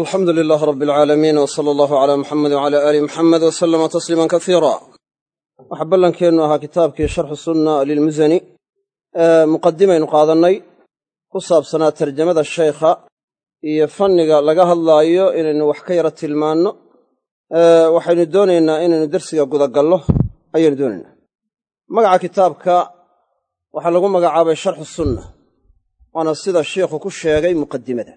alxamdu lilaah rab alcaalamiin w sala allahu calaa muxamed wcala aali muxamed w salama tasliima kasiira waxaa ballankeennu ahaa kitaabkii sharxu sunna lilmusani muqadimaynu qaadannay ku saabsanaa tarjamada sheykha iyo fanniga laga hadlaayo inaynu wax ka yara tilmaanno. Waxaynu doonaynaa inaynu dersiga gudagallo. Ayaynu doonaynaa. Magaca kitaabka waxaa lagu magacaabay sharxu sunna waana sida sheikhu ku sheegay muqadimada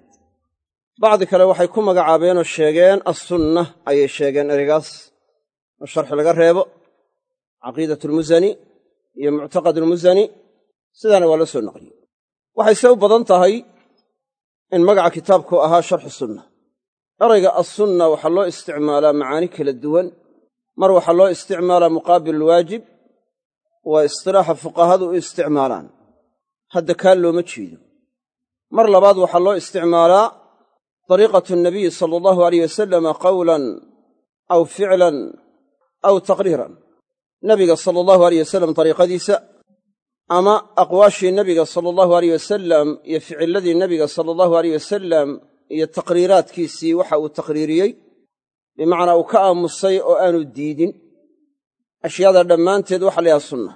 bacdi kale waxay ku magacaabeenoo sheegeen assunna ayay sheegeen ereygaas oo sharxi laga reebo caqiidat almusani iyo muctaqad almusani sidaana waa la soo naqliyey. Waxayse u badan tahay in magaca kitaabku ahaa sharxu sunna erayga assunna waxaa loo isticmaalaa macaani kala duwan. Mar waxaa loo isticmaalaa muqaabil alwaajib waa istilaaxa fuqahadu u isticmaalaan. Hadda kaa looma jeedo. Mar labaad waxaa loo isticmaalaa dariiqatu nabiyi sala allahu alayh wasalama qawlan aw ficlan aw taqriiran nabiga sala allahu alayh wasalam dariiqadiisa ama aqwaashii nebiga sala allahu alayh wasalam iyo ficilladii nebiga sala allahu alayh wasalam iyo taqriiraadkiisii waxa uu taqriiriyey bimacnaa uu ka aamusay oo aanu diidin ashyaada dhammaanteed waxa la yidhaha sunna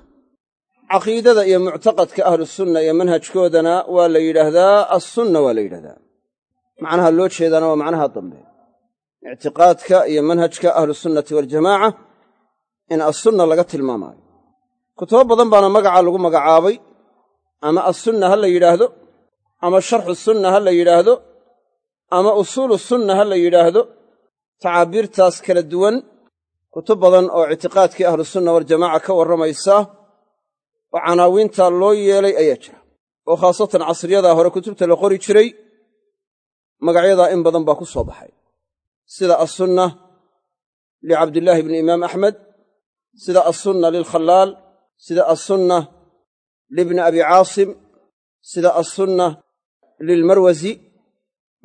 caqiidada iyo muctaqadka ahlusunna iyo manhajkoodana waa la yidhaahdaa assunna waa la yidhahdaa macnaha loo jeedaana waa macnaha dambe. Ictiqaadka iyo manhajka ahlusunnati waljamaaca in assunna laga tilmaamaayo. Kutubo badan baana magaca lagu magacaabay ama assunna ha la yidhaahdo ama sharxu sunna ha la yidhaahdo ama usuulu sunna ha la yidhaahdo. Tacaabiirtaas kala duwan kutub badan oo ictiqaadkii ahlusunna waljamaaca ka warramaysa oo canaawiinta loo yeelay ayaa jira. Oo khaasatan casriyadaa hore kutubta la qori jiray magacyadaa in badan baa ku soo baxay. Sida assunna licabdillaahi bni imaam axmed sida assunna lilkhallaal sida assunna libni abi caasim sida assunna lilmarwasi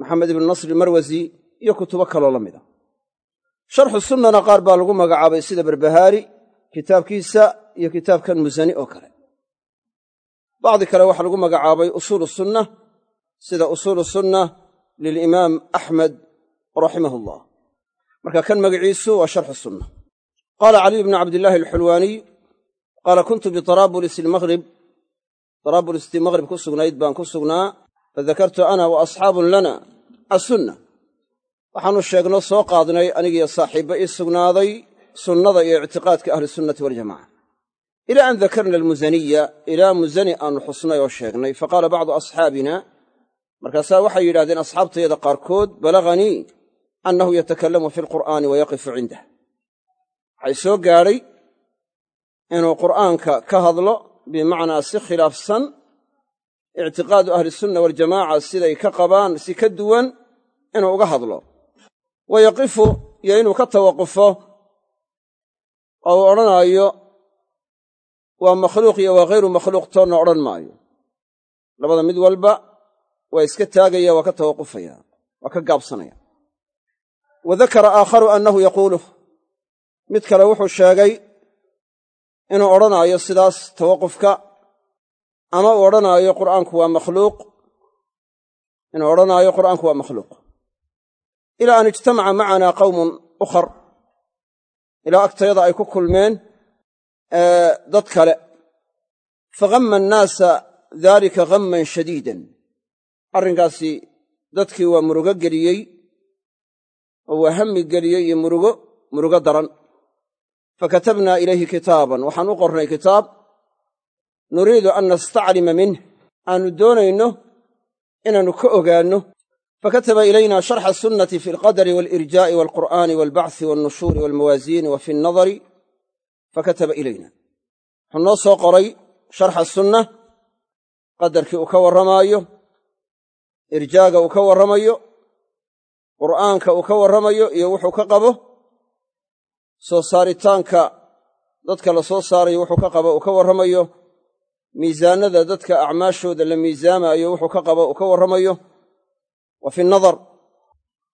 maxamed ibni nasr ilmarwasi iyo kutubo kaloo la mida sharxu sunnana qaar baa lagu magacaabay sida barbahaari kitaabkiisa iyo kitaabkan musani oo kale. Bacdi kale waxaa lagu magacaabay usuulu sunna sida usuulu sunna lilimaam axmed raximah allah marka kan magaciisu waa sharxu sunna qaala caliy bnu cabdillaahi alxulwaaniy qaala kuntu bitaraabulis ilmaghrib taraabulistii maghrib ku sugnayd baan ku sugnaa fadakartu ana wa asxaabun lana assunna waxaannu sheegno soo qaadnay anigiyo saaxiibba ii sugnaaday sunnada iyo ictiqaadka ahlisunnati waljamaca ilaa an dakarna almusaniya ilaa musani aannu xusnay oo sheegnay faqaala bacdu asxaabina markaasaa waxay yidhahdeen asxaabtayada qaarkood balaganii annahu yatakallamu fi alqur'aani wa yaqifu cindah. Waxay soo gaadhay inuu qur'aanka ka hadlo bimacnaa si khilaafsan ictiqaadu ahlisunna waljamaaca siday ka qabaan si ka duwan inuu uga hadlo. Wa yaqifu iyo inuu ka tawaqufo oo uu odhanaayo waa makhluuq iyo waa ghayru makhluuq toonna odhan maayo. Labada mid walba waa iska taagaya waa ka tawaqufaya waa ka gaabsanaya. Wa dakara aakharu annahu yaquuluh mid kale wuxuu sheegay inuu odhanaayo sidaas tawaqufka ama uu odhanaayo qur'aanku waa makhluuq. Inuu odhanaayo qur'aanku waa makhluuq. Ilaa an ijtamaca macanaa qawmun ukhar ilaa agtayada ay ku kulmeen dad kale. Fahamma annaasa daalika ghamman shadiidan arrinkaasi dadkii waa murugo geliyey oo waa hammi geliyey iyo murugo murugo daran. Fakatabnaa ilayhi kitaaban. Waxaan u qornay kitaab nuriidu an nastaclima minh aanu doonayno inaannu ka ogaanno. Fakataba ilayna sharxa sunnati fi alqadari walirjaa'i walqur'aani walbacthi walnushuuri walmawaasiini wa fi nnadari fakataba ilayna. Wuxuu noo soo qoray sharxa sunna qadarkii uu ka warramaayo irjaaga uu ka warramayo qur'aanka uu ka warramayo iyo wuxuu ka qabo soo saaritaanka dadka la soo saarayo wuxuu ka qabo uu ka warramayo miisaanada dadka acmaashooda la miisaamaayo wuxuu ka qabo uu ka warramayo wa fi nadar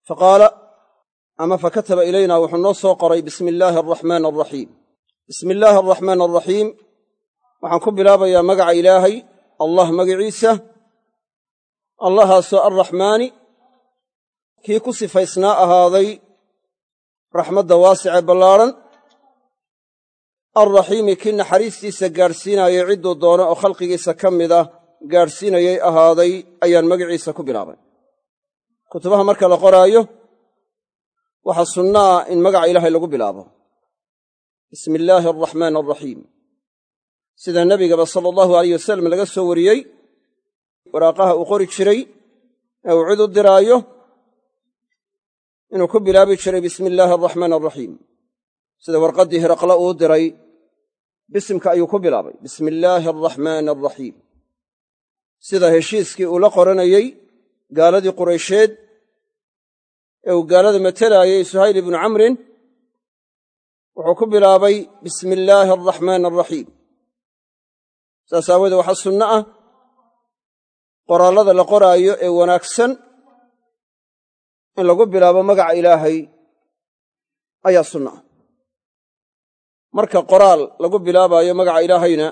fa qaala ama fakataba ilayna wuxuu noo soo qoray bismi illaahi araxmaani araxiim bismi illaahi araxmaani araxiim waxaan ku bilaabayaa magaca ilaahay allah magaciisa allahaasoo arraxmaani kii ku sifaysnaa ahaaday raxmadda waasicee ballaadhan alraxiimi kii naxariistiisa gaadhsiinaayay cidduu doono oo khalqigiisa ka mid ah gaadhsiinayay ahaaday ayaan magaciisa ku bilaabay. Kutubaha marka la qoraayo waxaa sunno ah in magaca ilaahay lagu bilaabo. Bismi illaahi alraxmaani alraxiim sida nebigaba sala allahu alayh wasalam laga soo wariyey waraaqaha uu qori jiray ee uu cid u diraayo inuu ku bilaabi jiray bismi illaahi alraxmaani alraxiim sida warqaddii hiraqla uu diray bisimka ayuu ku bilaabay. Bismi illaahi alraxmaani alraxiim sida heshiiskii uu la qoranayey gaaladii quraysheed ee uu gaalada matelaayey suhayl ibnu camrin wuxuu ku bilaabay bismi illaahi alraxmaani alraxiim saas aawoodee waxaa sunno ah qoraallada la qoraayo ee wanaagsan in lagu bilaabo magaca ilaahay ayaa sunno ah. Marka qoraal lagu bilaabaayo magaca ilaahayna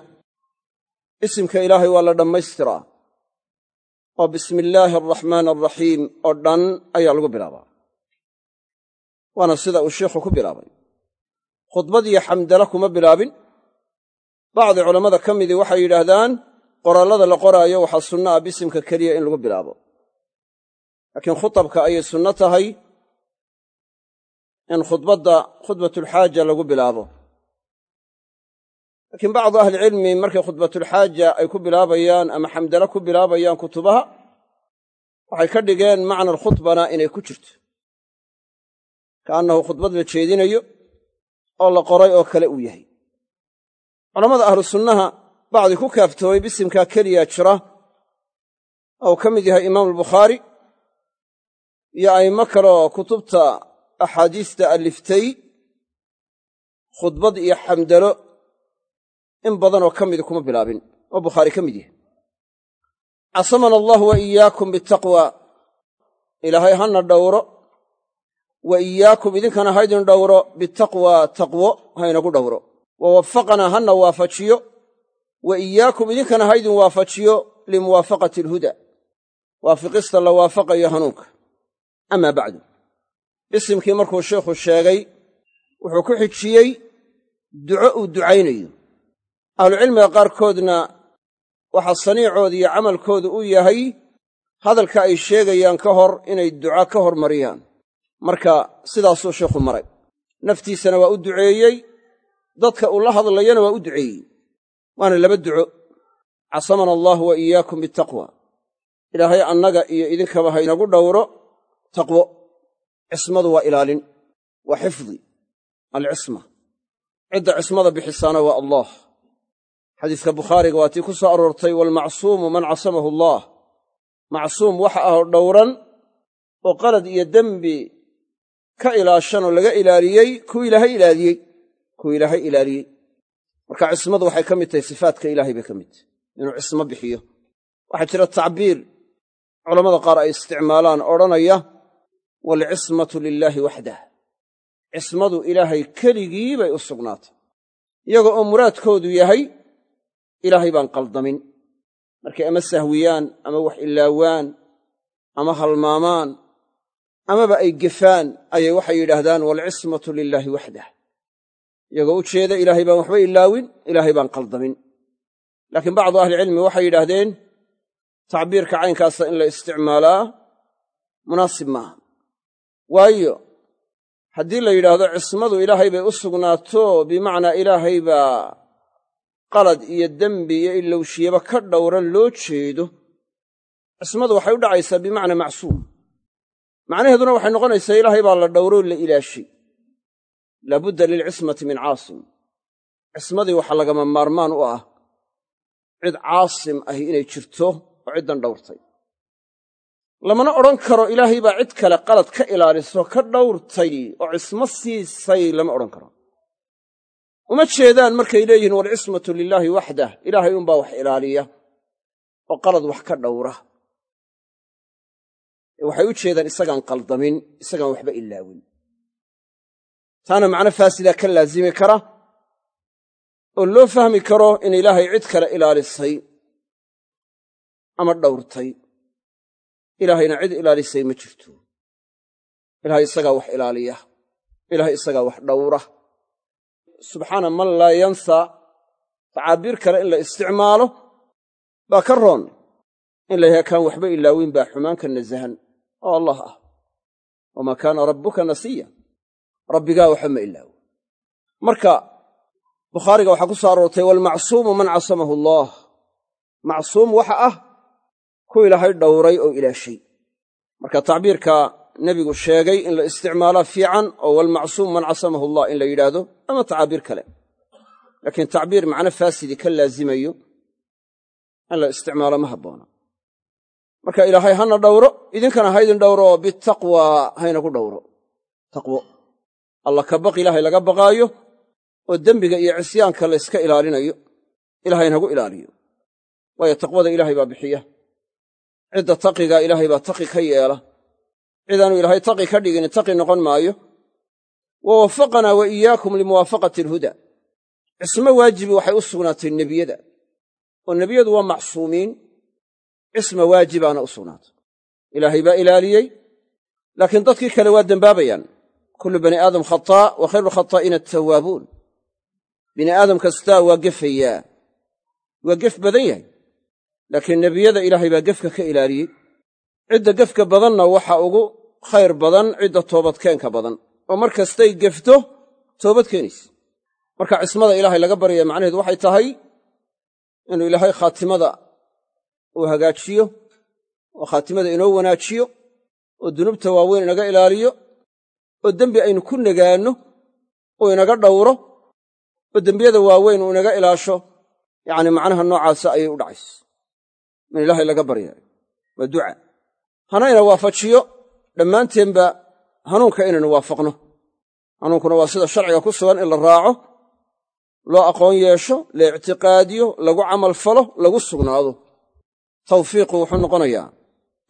isimka ilaahay waa la dhammaystiraa oo bismi illaahi alraxmaani alraxiim oo dhan ayaa lagu bilaabaa. Waana sida uu sheikhu ku bilaabay. Khudbad iyo xamdala kuma bilaabin. Bacdi culammada ka midii waxay yidhaahdaan qoraallada la qoraayo waxaa sunno ah bisimka keliya in lagu bilaabo. Laakiin khutabka ayay sunno tahay in khudbadda khudbatulxaaja lagu bilaabo. Laakiin bacdu ahlicilmi markay khudbatulxaaja ay ku bilaabayaan ama xamdala ku bilaabayaan kutubaha waxay ka dhigeen macna alkhudbana inay ku jirto. Kaannahu khudbad la jeedinayo oo la qoray oo kale uu yahay. Culammada ahlu sunnaha bacdi ku kaaftoomay bisimkaa keliya jira ou ka mid yahay imaamu albukhaari iyo a'immo kale oo kutubta axaadiista alliftay khudbad iyo xamdalo in badanoo ka midi kuma bilaabin oo bukhaari ka mid yahay casamana allahu wa iyaakum bitaqwa ilaahay hana dhowro wa iyaakum idinkana haydin dhowro bitaqwa taqwo haynagu dhowro wa waffaqanaa hana waafajiyo wa iyaakum idinkana haydin waafajiyo limuwaafaqati alhuda. Waafiqista la waafaqayo hanuunka. Amaa bacdu. Isimkii markuu sheikhu sheegay wuxuu ku xijiyey duco uu ducaynayo. Ahlucilmiga qaarkoodna waxaa saniicooda iyo camalkooda u yahay hadalka ay sheegayaan ka hor inay duca ka hormariyaan marka sidaasuu sheikhu maray. Naftiisana waa u duceeyey dadka uu la hadlayana waa u duceeyey waana laba duco. Casamana allaahu wa iyaakum bitaqwa. Ilaahay annaga iyo idinkaba haynagu dhowro taqwo. Cismadu waa ilaalin waa xifdi alcisma. Cidda cismada bixisaana waa allah. Xadiiska bukhaariga waa tii ku soo aroortay waalmacsuumu man casamahu allaah macsuum waxa ah dhowran oo qalad iyo dembi ka ilaashanoo laga ilaaliyey kuu ilaahay ilaaliyey kuu ilaahay ilaaliyey marka cismadu waxay ka mid tahay sifaatka ilaahay bay ka mid tahay. Inuu cismo bixiyo. Waxaa jira tacbiir. Culammada qaar ay isticmaalaan odhanaya waalcismatu lilaahi waxdah cismadu ilaahay keligii bay u sugnaatay. Iyaga oo muraadkoodu yahay ilaahay baan qaldamin. Markay ama sahwiyaan ama wax ilaawaan ama halmaamaan amaba ay gefaan ayay waxay yidhaahdaan waalcismatu lilaahi waxdah iyagoo u jeeda ilaahay baan waxba ilaawin ilaahay baan qaldamin laakiin bacdu ahlicilmi waxay yidhaahdeen tacbiirka caynkaasa in la isticmaalaa munaasib maaha. Waayo haddii la yidhaahdo cismadu ilaahay bay u sugnaato bimacnaa ilaahay baa qalad iyo dembi iyo ilowshiyaba ka dhowran loo jeedo. Cismadu waxay u dhacaysaa bimacnaa macsuum. Macnaheeduna waxay noqonaysaa ilaahay baa la dhowroo la ilaashay laabudda lilcismati min caasim. Cismadii waxaa lagama maarmaan u ah cid caasim ahi inay jirto oo ciddan dhowrtay. Lamana odhan karo ilaahay baa cid kale qalad ka ilaaliso ka dhowrtay oo cismo siisay lama odhan karo. Uma jeedaan markay leeyihiin waalcismatu lilaahi waxdah ilaahay unbaa wax ilaaliya oo qalad wax ka dhowra. Waxay u jeedaan isagaan qaldamin isagaan waxba ilaawin taana macno faasidaa ka laasimi kara oo loo fahmi karo in ilaahay cid kale ilaalisay ama dhowrtay. Ilaahayna cid ilaalisay ma jirto. Ilahay isagaa wax ilaaliya. Ilahay isagaa wax dhowra. Subxaana man laa yansa. Tacaabiir kale in la isticmaalo baa ka roon. In la yahay kaan waxba ilaawin baa xumaanka nasahan. Oo allah ah. Wamaa kaana rabbuka nasiya rabbigaa waxba ma marka bukhaariga waxaa ku soo aroortay waalmacsuumu man casamahu allaah. Macsuum waxa ah ku ilaahay dhowray oo ilaashay. Marka tacbiirka nebigu sheegay in la isticmaalaa fiican oo walmacsuum man casamahu allah in la yidhaahdo ama tacaabiir kale. Laakiin tacbiir macno faasidi ka laazimayo in la isticmaalo ma habboona. Marka ilaahay hana dhowro idinkana haydin dhowro oo bitaqwa haynagu dhowro. Taqwo alla ka baq ilaahay laga baqaayo oo dembiga iyo cisyaanka la yska ilaalinayo ilahay nagu ilaaliyo. Waayo taqwada ilaahay baa bixiya. Cidda taqiga ilaahay baa taqi ka yeela. Cidaanu ilaahay taqi ka dhigin taqi noqon maayo. Wa waffaqanaa wa iyaakum limuwaafaqati alhuda. Cismo waajibi waxay u sugnaatay nebiyada. Oo nebiyadu waa macsuumiin. Cisma waajibaana u sugnaatay ilaahay baa ilaaliyey. Laakiin dadkii kale waa dembaabayaan kullu bani aadam khataa wa khayru lkhataa'iina attawaabuun bini aadam kastaa waa gefayaa waa gef badan yahay laakiin nebiyada ilaahay baa gefka ka ilaaliyey cidda gefka badanna waxa ugu khayr badan cidda toobadkeenka badan oo mar kastay gefto toobad keenaysa marka cismada ilaahay laga baryaya macnaheedu waxay tahay inuu ilaahay khaatimada uu hagaajiyo oo khaatimada inoo wanaajiyo oo dunuubta waaweyn inaga ilaaliyo oo dembi aynu ku nagaanno uu inaga dhowro oo dembiyada waaweyn uu inaga ilaasho yacni macnaha noocaasa ayay u dhacaysa. In ilaahay laga baryaayo waa duca. Hana ina waafajiyo dhammaanteenba hanuunka inaynu waafaqno. Hanuunkuna waa sida sharciga ku sugan in la raaco loo aqoon yeesho la ictiqaadiyo lagu camal falo lagu sugnaado. Tawfiiqu wuxuu noqonayaa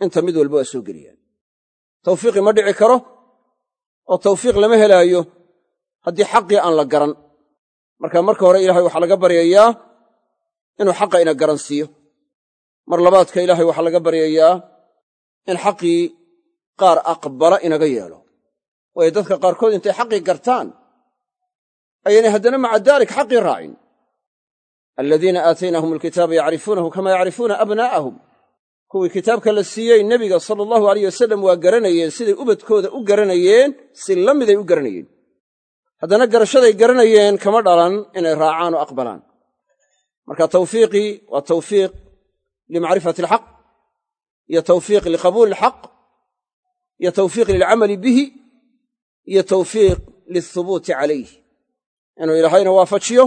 inta mid walba waa soo geliyaan. Tawfiiqi ma dhici karo oo tawfiiq lama helaayo haddii xaqii aan la garan. Marka marka hore ilahay waxaa laga baryayaa inuu xaqa ina garansiiyo. Mar labaadka ilaahay waxaa laga baryayaa in xaqii qaar aqbala inaga yeelo. Waayo dadka qaarkood intay xaqii gartaan. Ayaynay haddana maca daalik xaqii raacin. Aladiina aataynahum alkitaaba yacrifuunahu kama yacrifuuna abnaa'ahum kuwii kitaabka la siiyey nebiga sala allahu alayh wasalam waa garanayeen siday ubadkooda u garanayeen si la miday u garanayeen. Haddana garashaday garanayeen kama dhalan inay raacaan oo aqbalaan. Marka tawfiiqii waa tawfiiq limacrifati alxaq iyo tawfiiq liqabuuli alxaq iyo tawfiiq lilcamali bihi iyo tawfiiq lilhubuuti calayh inuu ilaahayna waafajiyo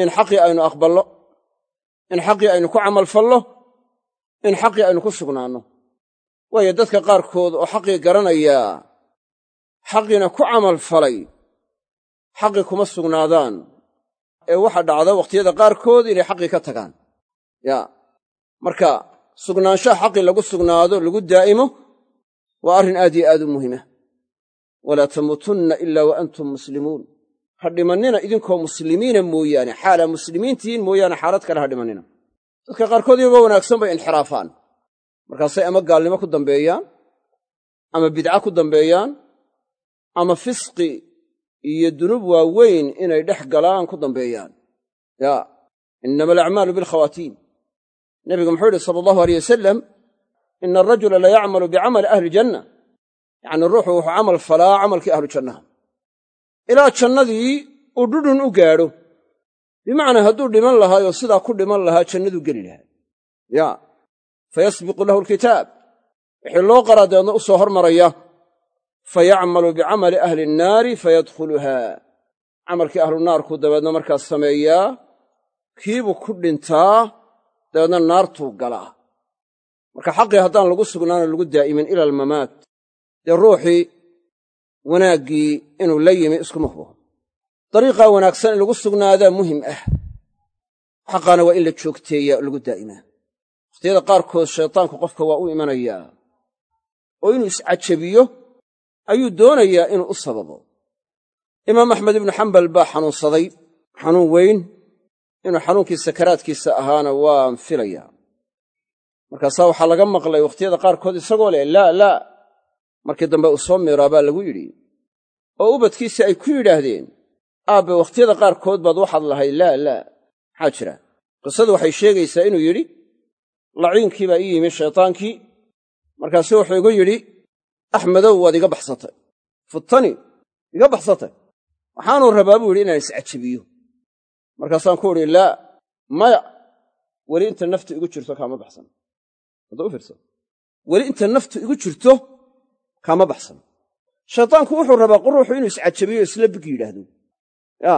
in xaqii aynu aqballo in xaqii aynu ku camalfallo in xaqii aynu ku sugnaanno waayo dadka qaarkood oo xaqii garanayaa xaqiina ku camalfalay xaqii kuma sugnaadaan. Ee waxa dhacda wakhtiyada qaarkood inay xaqii ka tagaan. Yaa marka sugnaanshaha xaqii lagu sugnaado lagu daa'imo waa arrin aad iyo aad u muhima walaa tamuutunna ilaa wa antum muslimuun. Ha dhimannina idinkoo muslimiina mooyaane xaalaa muslimiintihiin mooyaane xaalad kale ha dhimannina dadka qaarkood iyagoo wanaagsan bay inxiraafaan. Markaasay ama gaalnimo ku dambeeyaan ama bidca ku dambeeyaan ama fisqi iyo dunuub waaweyn inay dhex galaan ku dambeeyaan. Yaa innama alacmaalu bilkhawaatiim nebigu muxuu yidhi sala allahu aleyh wasalam ina arajula la yacmalu bicamali ahli janna. Yacnii ruuxu wuxuu camal falaa camalkii ahlu jannaha. Ilaa jannadii uu dhudhun u gaadho bimacnaa hadduu dhiman lahaayoo sidaa ku dhiman lahaa jannaduu geli lahaa yaa fayasbiqu lahu alkitaab. Wixii loo qaraa dabeedna u soo hormaraya fayacmalu bicamali ahli nnaari fayadkhuluhaa camalkii ahlu naarkuu dabeedna markaas sameeyaa kiibuu ku dhintaa dabeedna naartuu galaa marka xaqii haddaan lagu sugnaano lagu daa'imin ila almamaat dee ruuxii wanaaggii inuu la yimi iskuma hubo dariiqaa wanaagsan in lagu sugnaadaa muhiim ah. Xaqaana waa in la joogteeyaa oo lagu daa'imaa wakhtiyada qaarkood shaytaanku qofka waa u imanayaa oo inuu iscajabiyo ayuu doonayaa inuu u sababo. Imaam axmed ibnu xambal baa xanuunsaday. Xanuun weyn. Inuu xanuunkii sakaraadkiisa ahaana waan filayaa markaasaa waxaa laga maqlay wakhtiyada qaarkood isagoo leh laa laa. Markii dambe uu soo miiraabaa lagu yidhi oo ubadkiisi ay ku yidhaahdeen aabbe wakhtiyada qaarkood baad waxaad lahayd laa laa. Maxaa jira? Qisadu waxay sheegaysaa inuu yidhi laciinkii baa ii yimi shaytaankii. Markaasu wuxuu igu yidhi axmedow waad iga baxsatay. Futani iga baxsatay. Waxaanuu rabaa buu yidhi inaan iscajabiyo markaasaan ku udhi laa maya. Weli inta naftu igu jirto kaama baxsan. Hadda u fiirsa weli inta naftu igu jirto kaama baxsan. Shaytaanku wuxuu rabaa quruuxu inuu iscajabiyo isla big yidhaahdo ya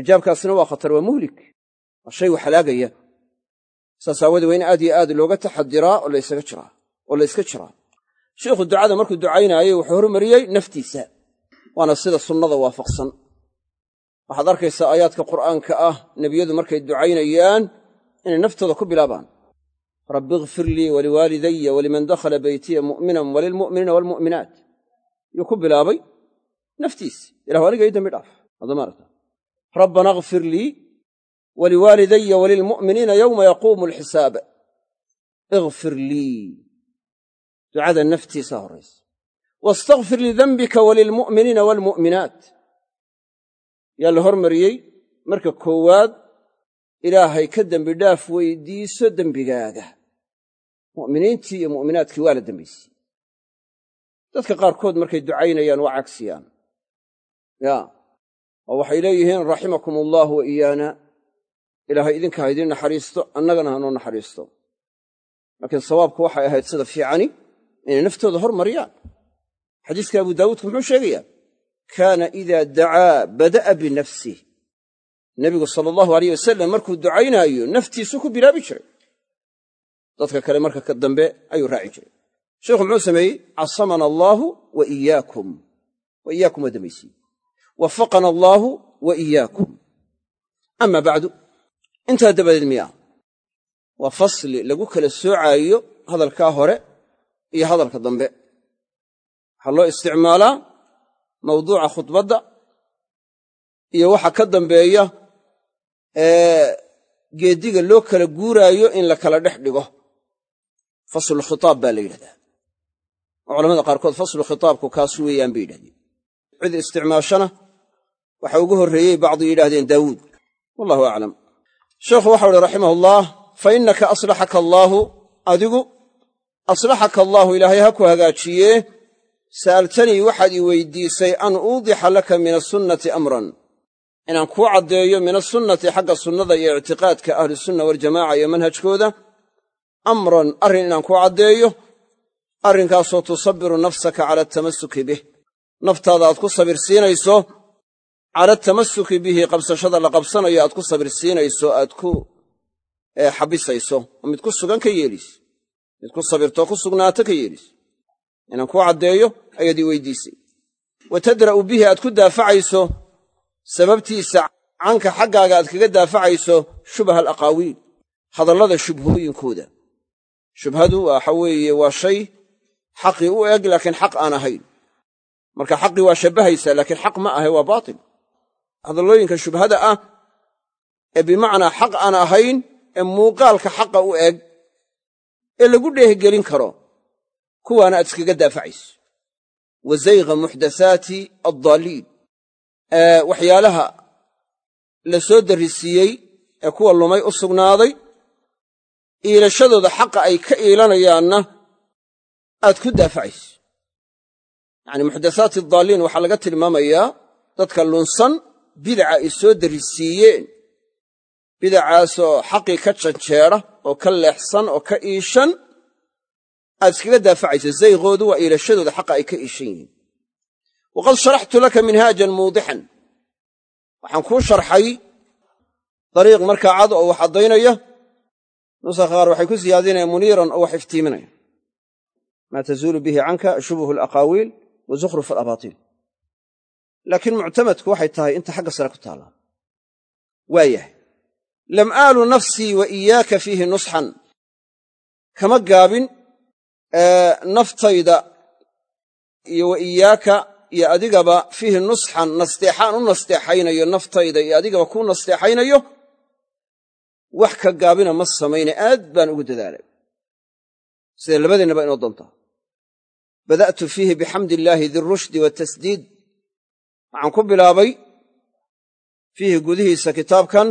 icjaabkaasina waa khatar waa muhlik. Waa shay wax halaagaya. Saas aawoodee waa in aad iyo aad looga taxadiraa oo laysaga jiraa oo layska jiraa sheikhu ducada markuu ducaynaayey wuxuu hormariyey naftiisa waana sida sunnada waafaqsan. Waxaad arkaysaa aayaadka qur'aanka ah nebiyadu markay ducaynayaan inay naftooda ku bilaabaan. Rabbi ikfir lii waliwaalidaya waliman dakhala beytiya mu'minan walilmu'miniina waalmu'minaat yuu ku bilaabay naftiis. Ilahu aniga ii dambi dhaaf hadda maarata rabbana akfir lii waliwaalidaya walilmu'miniina yowma yaquumu alxisaab ikfir lii ducada naftiisaa horraysa wastakfir lidanbika walilmu'miniina waalmu'minaat yaa la hormariyey marka koowaad ilaahay ka dembi dhaaf weydiiso dembigaaga mu'miniintii iyo mu'minaadkii waa la dembaysiyey dadka qaarkood markay ducaynayaan waa cagsiyaan ya oo waxay leeyihiin raximakum allaahu wa iyaana ilaahay idinka ha idiin naxariisto annagana hanoo naxariisto. Laakiin sawaabku waxay ahayd sida fiicani inay naftooda hormariyaan. Xadiiska abu daawuudka muxuu sheegayaa kaana idaa dacaa bada'a binafsih nebigu sala allahu aleyh wasalam markuu ducaynaayo naftiisu ku bilaabi jiray. Dadka kale marka ka dambe ayuu raaci jiray. Sheikhu muxuu sameeyey casamana allaahu wa iyaakum. Wa iyaakum waa dambaysiye wafaqana allaahu wa iyaakum ama bacdu intaa dabadeed miyaa waa fasli lagu kala soocaayo hadalkaa hore iyo hadalka dambe waxaa loo isticmaalaa mawduuca khudbadda iyo waxa ka dambeeya ee geeddiga loo kala guuraayo in la kala dhex dhigo faslu khitaab baa la yidhahdaa oo culamada qaarkood faslu khitaabku kaas weeyaan bay yidhahdeen cid isticmaashana waxa ugu horreeyey bacdu yidhahdeen daawuud. Wallahu aclam sheekhu waxau uhi raximahullah fa innaka aslaxaka allaahu adigu aslaxaka allaahu ilaahay ha ku hagaajiye. Sa'altanii waxaad ii weydiisay an uudixa laka min asunnati amran. Inaan kuu caddeeyo min asunnati xagga sunnada iyo ictiqaadka ahlusunna waljamaaca iyo manhajkooda amran arrin inaan kuu caddeeyo arrinkaasoo tusabiru nafsaka cala atamasuki bih. Naftaada aad ku sabirsiinayso cala atamasuki bihi qabsashada la qabsanayo aad ku sabirsiinayso aad ku xabisayso oo mid ku sugan ka yeelis. Mid ku sabirtoo ku sugnaato ka yeelis. Inaan kuu caddeeyo ayaad ii weydiisay. Wa tadra'u bihi aad ku daafacayso sababtiisa canka xaggaaga aad kaga daafacayso shubha alaqaawiil hadallada shubhooyinkooda. Shubhadu waxa weeye waa shay xaqii u eg laakiin xaq aan ahayn. Marka xaqii waa shabbahaysaa laakiin xaq ma ahe waa baatil hadallooyinka shubhada ah ee bimacnaa xaq aan ahayn ee muuqaalka xaqa u eg ee lagu dheehgelin karo kuwaana aad iskaga daafacayso. Wa zayga muxdathaati addaalliin waxyaalaha la soo darrisiiyey ee kuwa lumay u sugnaaday iilashadooda xaqa ay ka iilanayaanna aad ku daafacayso. Yacani muxdathaati adaalliin waxaa laga tilmaamayaa dadka lunsan bidaca ay soo darrisiiyeen bidacaasoo xaqii ka janjeera oo ka leexsan oo ka iishan aad iskaga daafacayso zaygoodu waa iilashadooda xaqa ay ka iishan yihiin. Waqad sharaxtu laka minhaajan muudixan. Waxaan kuu sharxay dariiq markaa cad oo wax caddaynaya nusa qaar waxay ku siyaadinayaan muniiran oo wax iftiiminaya. Maa tazuulu bihi canka shubuhu alaqaawiil wa zukhruf alabaatiil laakiin muctamadku waxay tahay inta xagga sare ku taallaa waayahay lam aalu nafsii wa iyaaka fiihi nusxan. Kama gaabin naftayda iyo wa iyaaka iyo adigaba fiihi nusxan nasteexaan u nasteexaynayo naftayda iyo adigaba kuu nasteexaynayo wax ka gaabina ma samayne aad baan ugu dadaalay. Sida labadeennaba inoo dantaa bada'tu fiihi bixamdi illaahi dirushdi waatasdiid waxaan ku bilaabay fiihi gudihiisa kitaabkan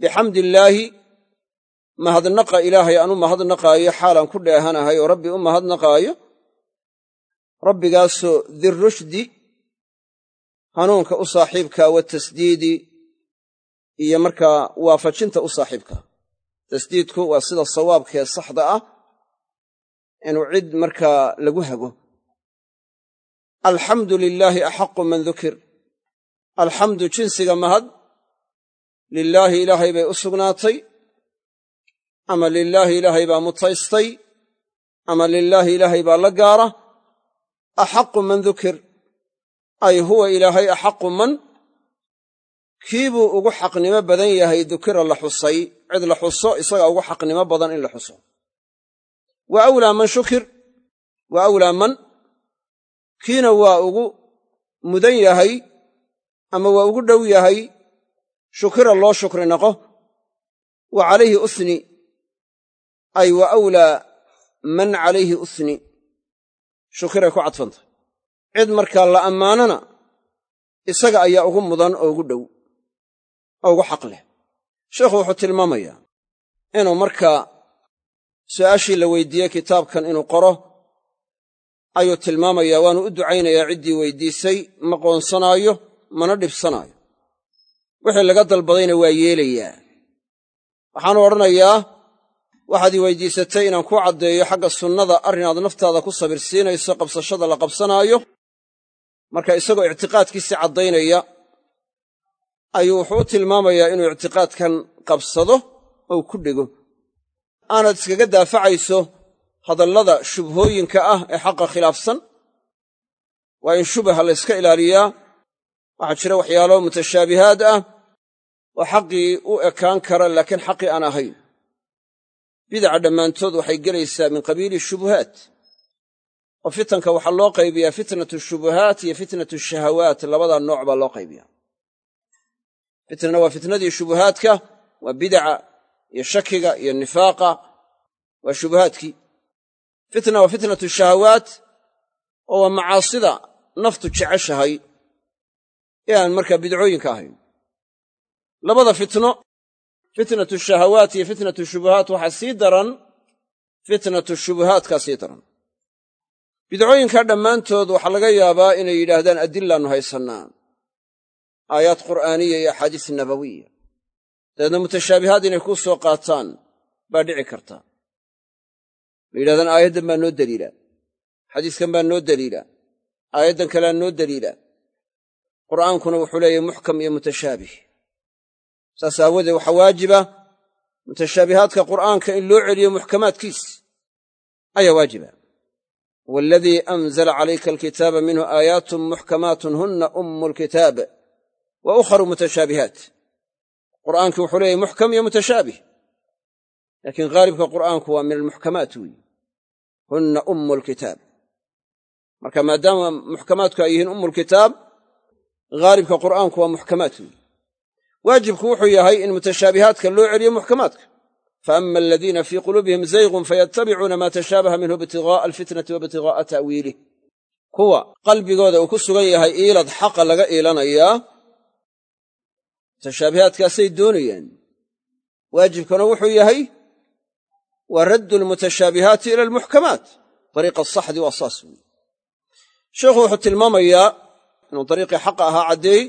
bixamdi illaahi mahadnaqa ilaahay aan u mahadnaqaayo xaalaan ku dheehanahay oo rabbi u mahadnaqaayo? Rabbigaasoo dirushdi hanuunka u saaxiibka watasdiidi iyo markaa waafajinta u saaxiibka. Tasdiidku waa sida sawaabkee saxda ah inuu cid markaa lagu hago alxamdu lilaahi axaqu man dukir alxamdu jinsiga mahad. Lilaahi ilaahay bay u sugnaatay. Ama lilaahi ilaahay baa mutaystay. Ama lilaahi ilaahay baa la gaara. Axaqu man dukir ay huwa ilaahay axaqu man. Kii buu ugu xaqnimo badan yahay dukira la xusay. Cid la xuso isaga ugu xaqnimo badan in la xuso. Wa awlaa man shukir. Wa awlaa man kiina waa ugu mudan yahay ama waa ugu dhow yahay shukira loo shukri naqo wa calayhi usni ay wa awlaa man calayhi usni. Shukiray ku cadfantay cid markaa la ammaanana isaga ayaa ugu mudan oo ugu dhow oo ugu xaq leh. Sheikhu wuxuu tilmaamayaa inuu markaa su'aashii la weydiiyey kitaabkan inuu qoro ayuu tilmaamayaa waanu u ducaynayaa ciddii weydiisay ma qoonsanaayo mana dhibsanaayo. Wixii laga dalbadayna waa yeelayaa. Waxaanu odhanayaa waxaad ii weydiisatay inaan kuu caddeeyo xagga sunnada arrinaad naftaada ku sabirsiinayso qabsashada la qabsanaayo. Marka isagoo ictiqaadkiisii caddaynaya ayuu wuxuu u tilmaamayaa inuu ictiqaadkan qabsado ou ku dhego aanaad iskaga daafacayso hadallada shubhooyinka ah ee xaqa khilaafsan waa in shubaha la yska ilaaliyaa. Waxaa jira waxyaalo mutashaabihaad ah oo xaqii u ekaan kara laakiin xaqii aan ahayn. Bidaca dhammaantood waxay gelaysaa min qabiili shubuhaat. Oo fitanka waxaa loo qaybiyaa fitnatu shubuhaat iyo fitnatu shahawaat. Labadaa nooc baa loo qaybiyaa. Fitnana waa fitnadii shubuhaadka waa bidaca iyo shakiga iyo nifaaqa waa shubuhaadkii fitna waa fitnatu shahawaat oo waa macaasida naftu jeceshahay ee aan markaa bidcooyinka ahayn. Labada fitno fitnatu shahawaat iyo fitnatu shubuhaat waxaa sii daran fitnatu shubuhaatkaa sii daran. Bidcooyinka dhammaantood waxaa laga yaabaa inay yidhaahdaan adillaannu haysannaa aayaad qur'aaniya iyo axaadiis nabawiya. Dabeedna mutashaabihaad inay kuu soo qaataan baa dhici karta ma yidhahdaan aayaddan baa noo daliila. Xadiiskan baa noo daliila. Aayaddan kalea noo daliila. Qur'aankuna wuxuu leeyahy muxkam iyo mutashaabih saas aawadeed waxaa waajiba mutashaabihaadka qur'aanka in loo celiyo muxkamaadkiis. Ayaa waajiba. Huwa aladii anzala calayka alkitaaba minhu aayaatun muxkamaatun hunna ummu lkitaab wa ukharu mutashaabihaat. Qur'aankii wuxuu leeyahy muxkam iyo mutashaabih laakiin haalibka qur'aanku waa min almuxkamaat weeye hunna ummu lkitaab marka maadaama muxkamaadku ay yihiin ummu lkitaab haalibka qur'aanku waa muxkamaat weeye waajibku wuxuu yahay in mutashaabihaadka loo celiyo muxkamaadka faama aladiina fii quluubihim zaygun fayattabicuuna maa tashaabaha minhu ibtigaa'a alfitnati wa ibtigaa'a ta'wiilih kuwa qalbigooda uu ku sugan yahay iilad xaqa laga iilanayaa mutashaabihaadkaasay doonayaan. Waajibkuna wuxuu yahay waa raddu almutashaabihaati ila almuxkamaat dariiqa saxdi waa saas weeye sheikhu wuxuu tilmaamayaa inuu dariiqii xaqa ahaa caddeey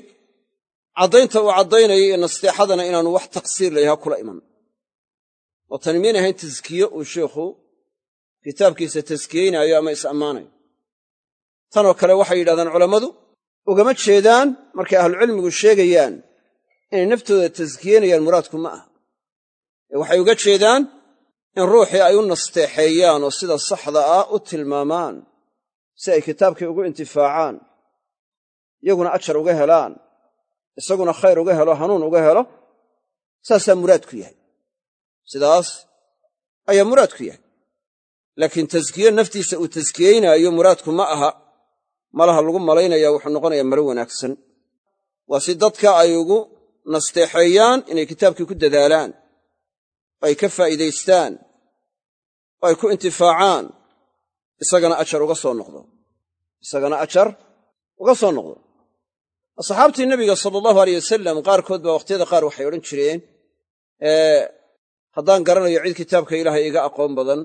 caddaynta uu caddaynaya iyo nasteexadana inaanu wax taqsiir layaha kula iman. Oo tani miyn ahayn taskiye uu sheikhu kitaabkiisa taskiyeynaayo ama is ammaanayo tanoo kale waxay yidhahdaan culammadu ugama jeedaan markay ahlucilmigu sheegayaan inay naftooda taskiyeynayaan muraadku ma aha. Ee waxay uga jeedaan in ruuxii ay u nasteexeeyaan oo sida saxda ah u tilmaamaan si ay kitaabkii ugu intifaacaan iyaguna ajar uga helaan isaguna khayr uga helo hanuun uga helo saasaa muraadku yahay. Sidaas ayaa muraadku yahay. Laakiin taskiye naftiisa uu taskiyeynaayo muraadku ma aha malaha lagu malaynaya wuxuu noqonayaa maro wanaagsan. Waa si dadka ay ugu nasteexeeyaan inay kitaabkii ku dadaalaan ay ka faa'iidaystaan. Oo ay ku intifaacaan. Isagana ajar uga soo noqdo. Isagana ajar uga soo noqdo. Asxaabtii nebiga sala allahu aleyh wasalam qaarkood baa wakhtiyada qaar waxay odhan jireen haddaan garanayo cid kitaabka ilaahay iga aqoon badan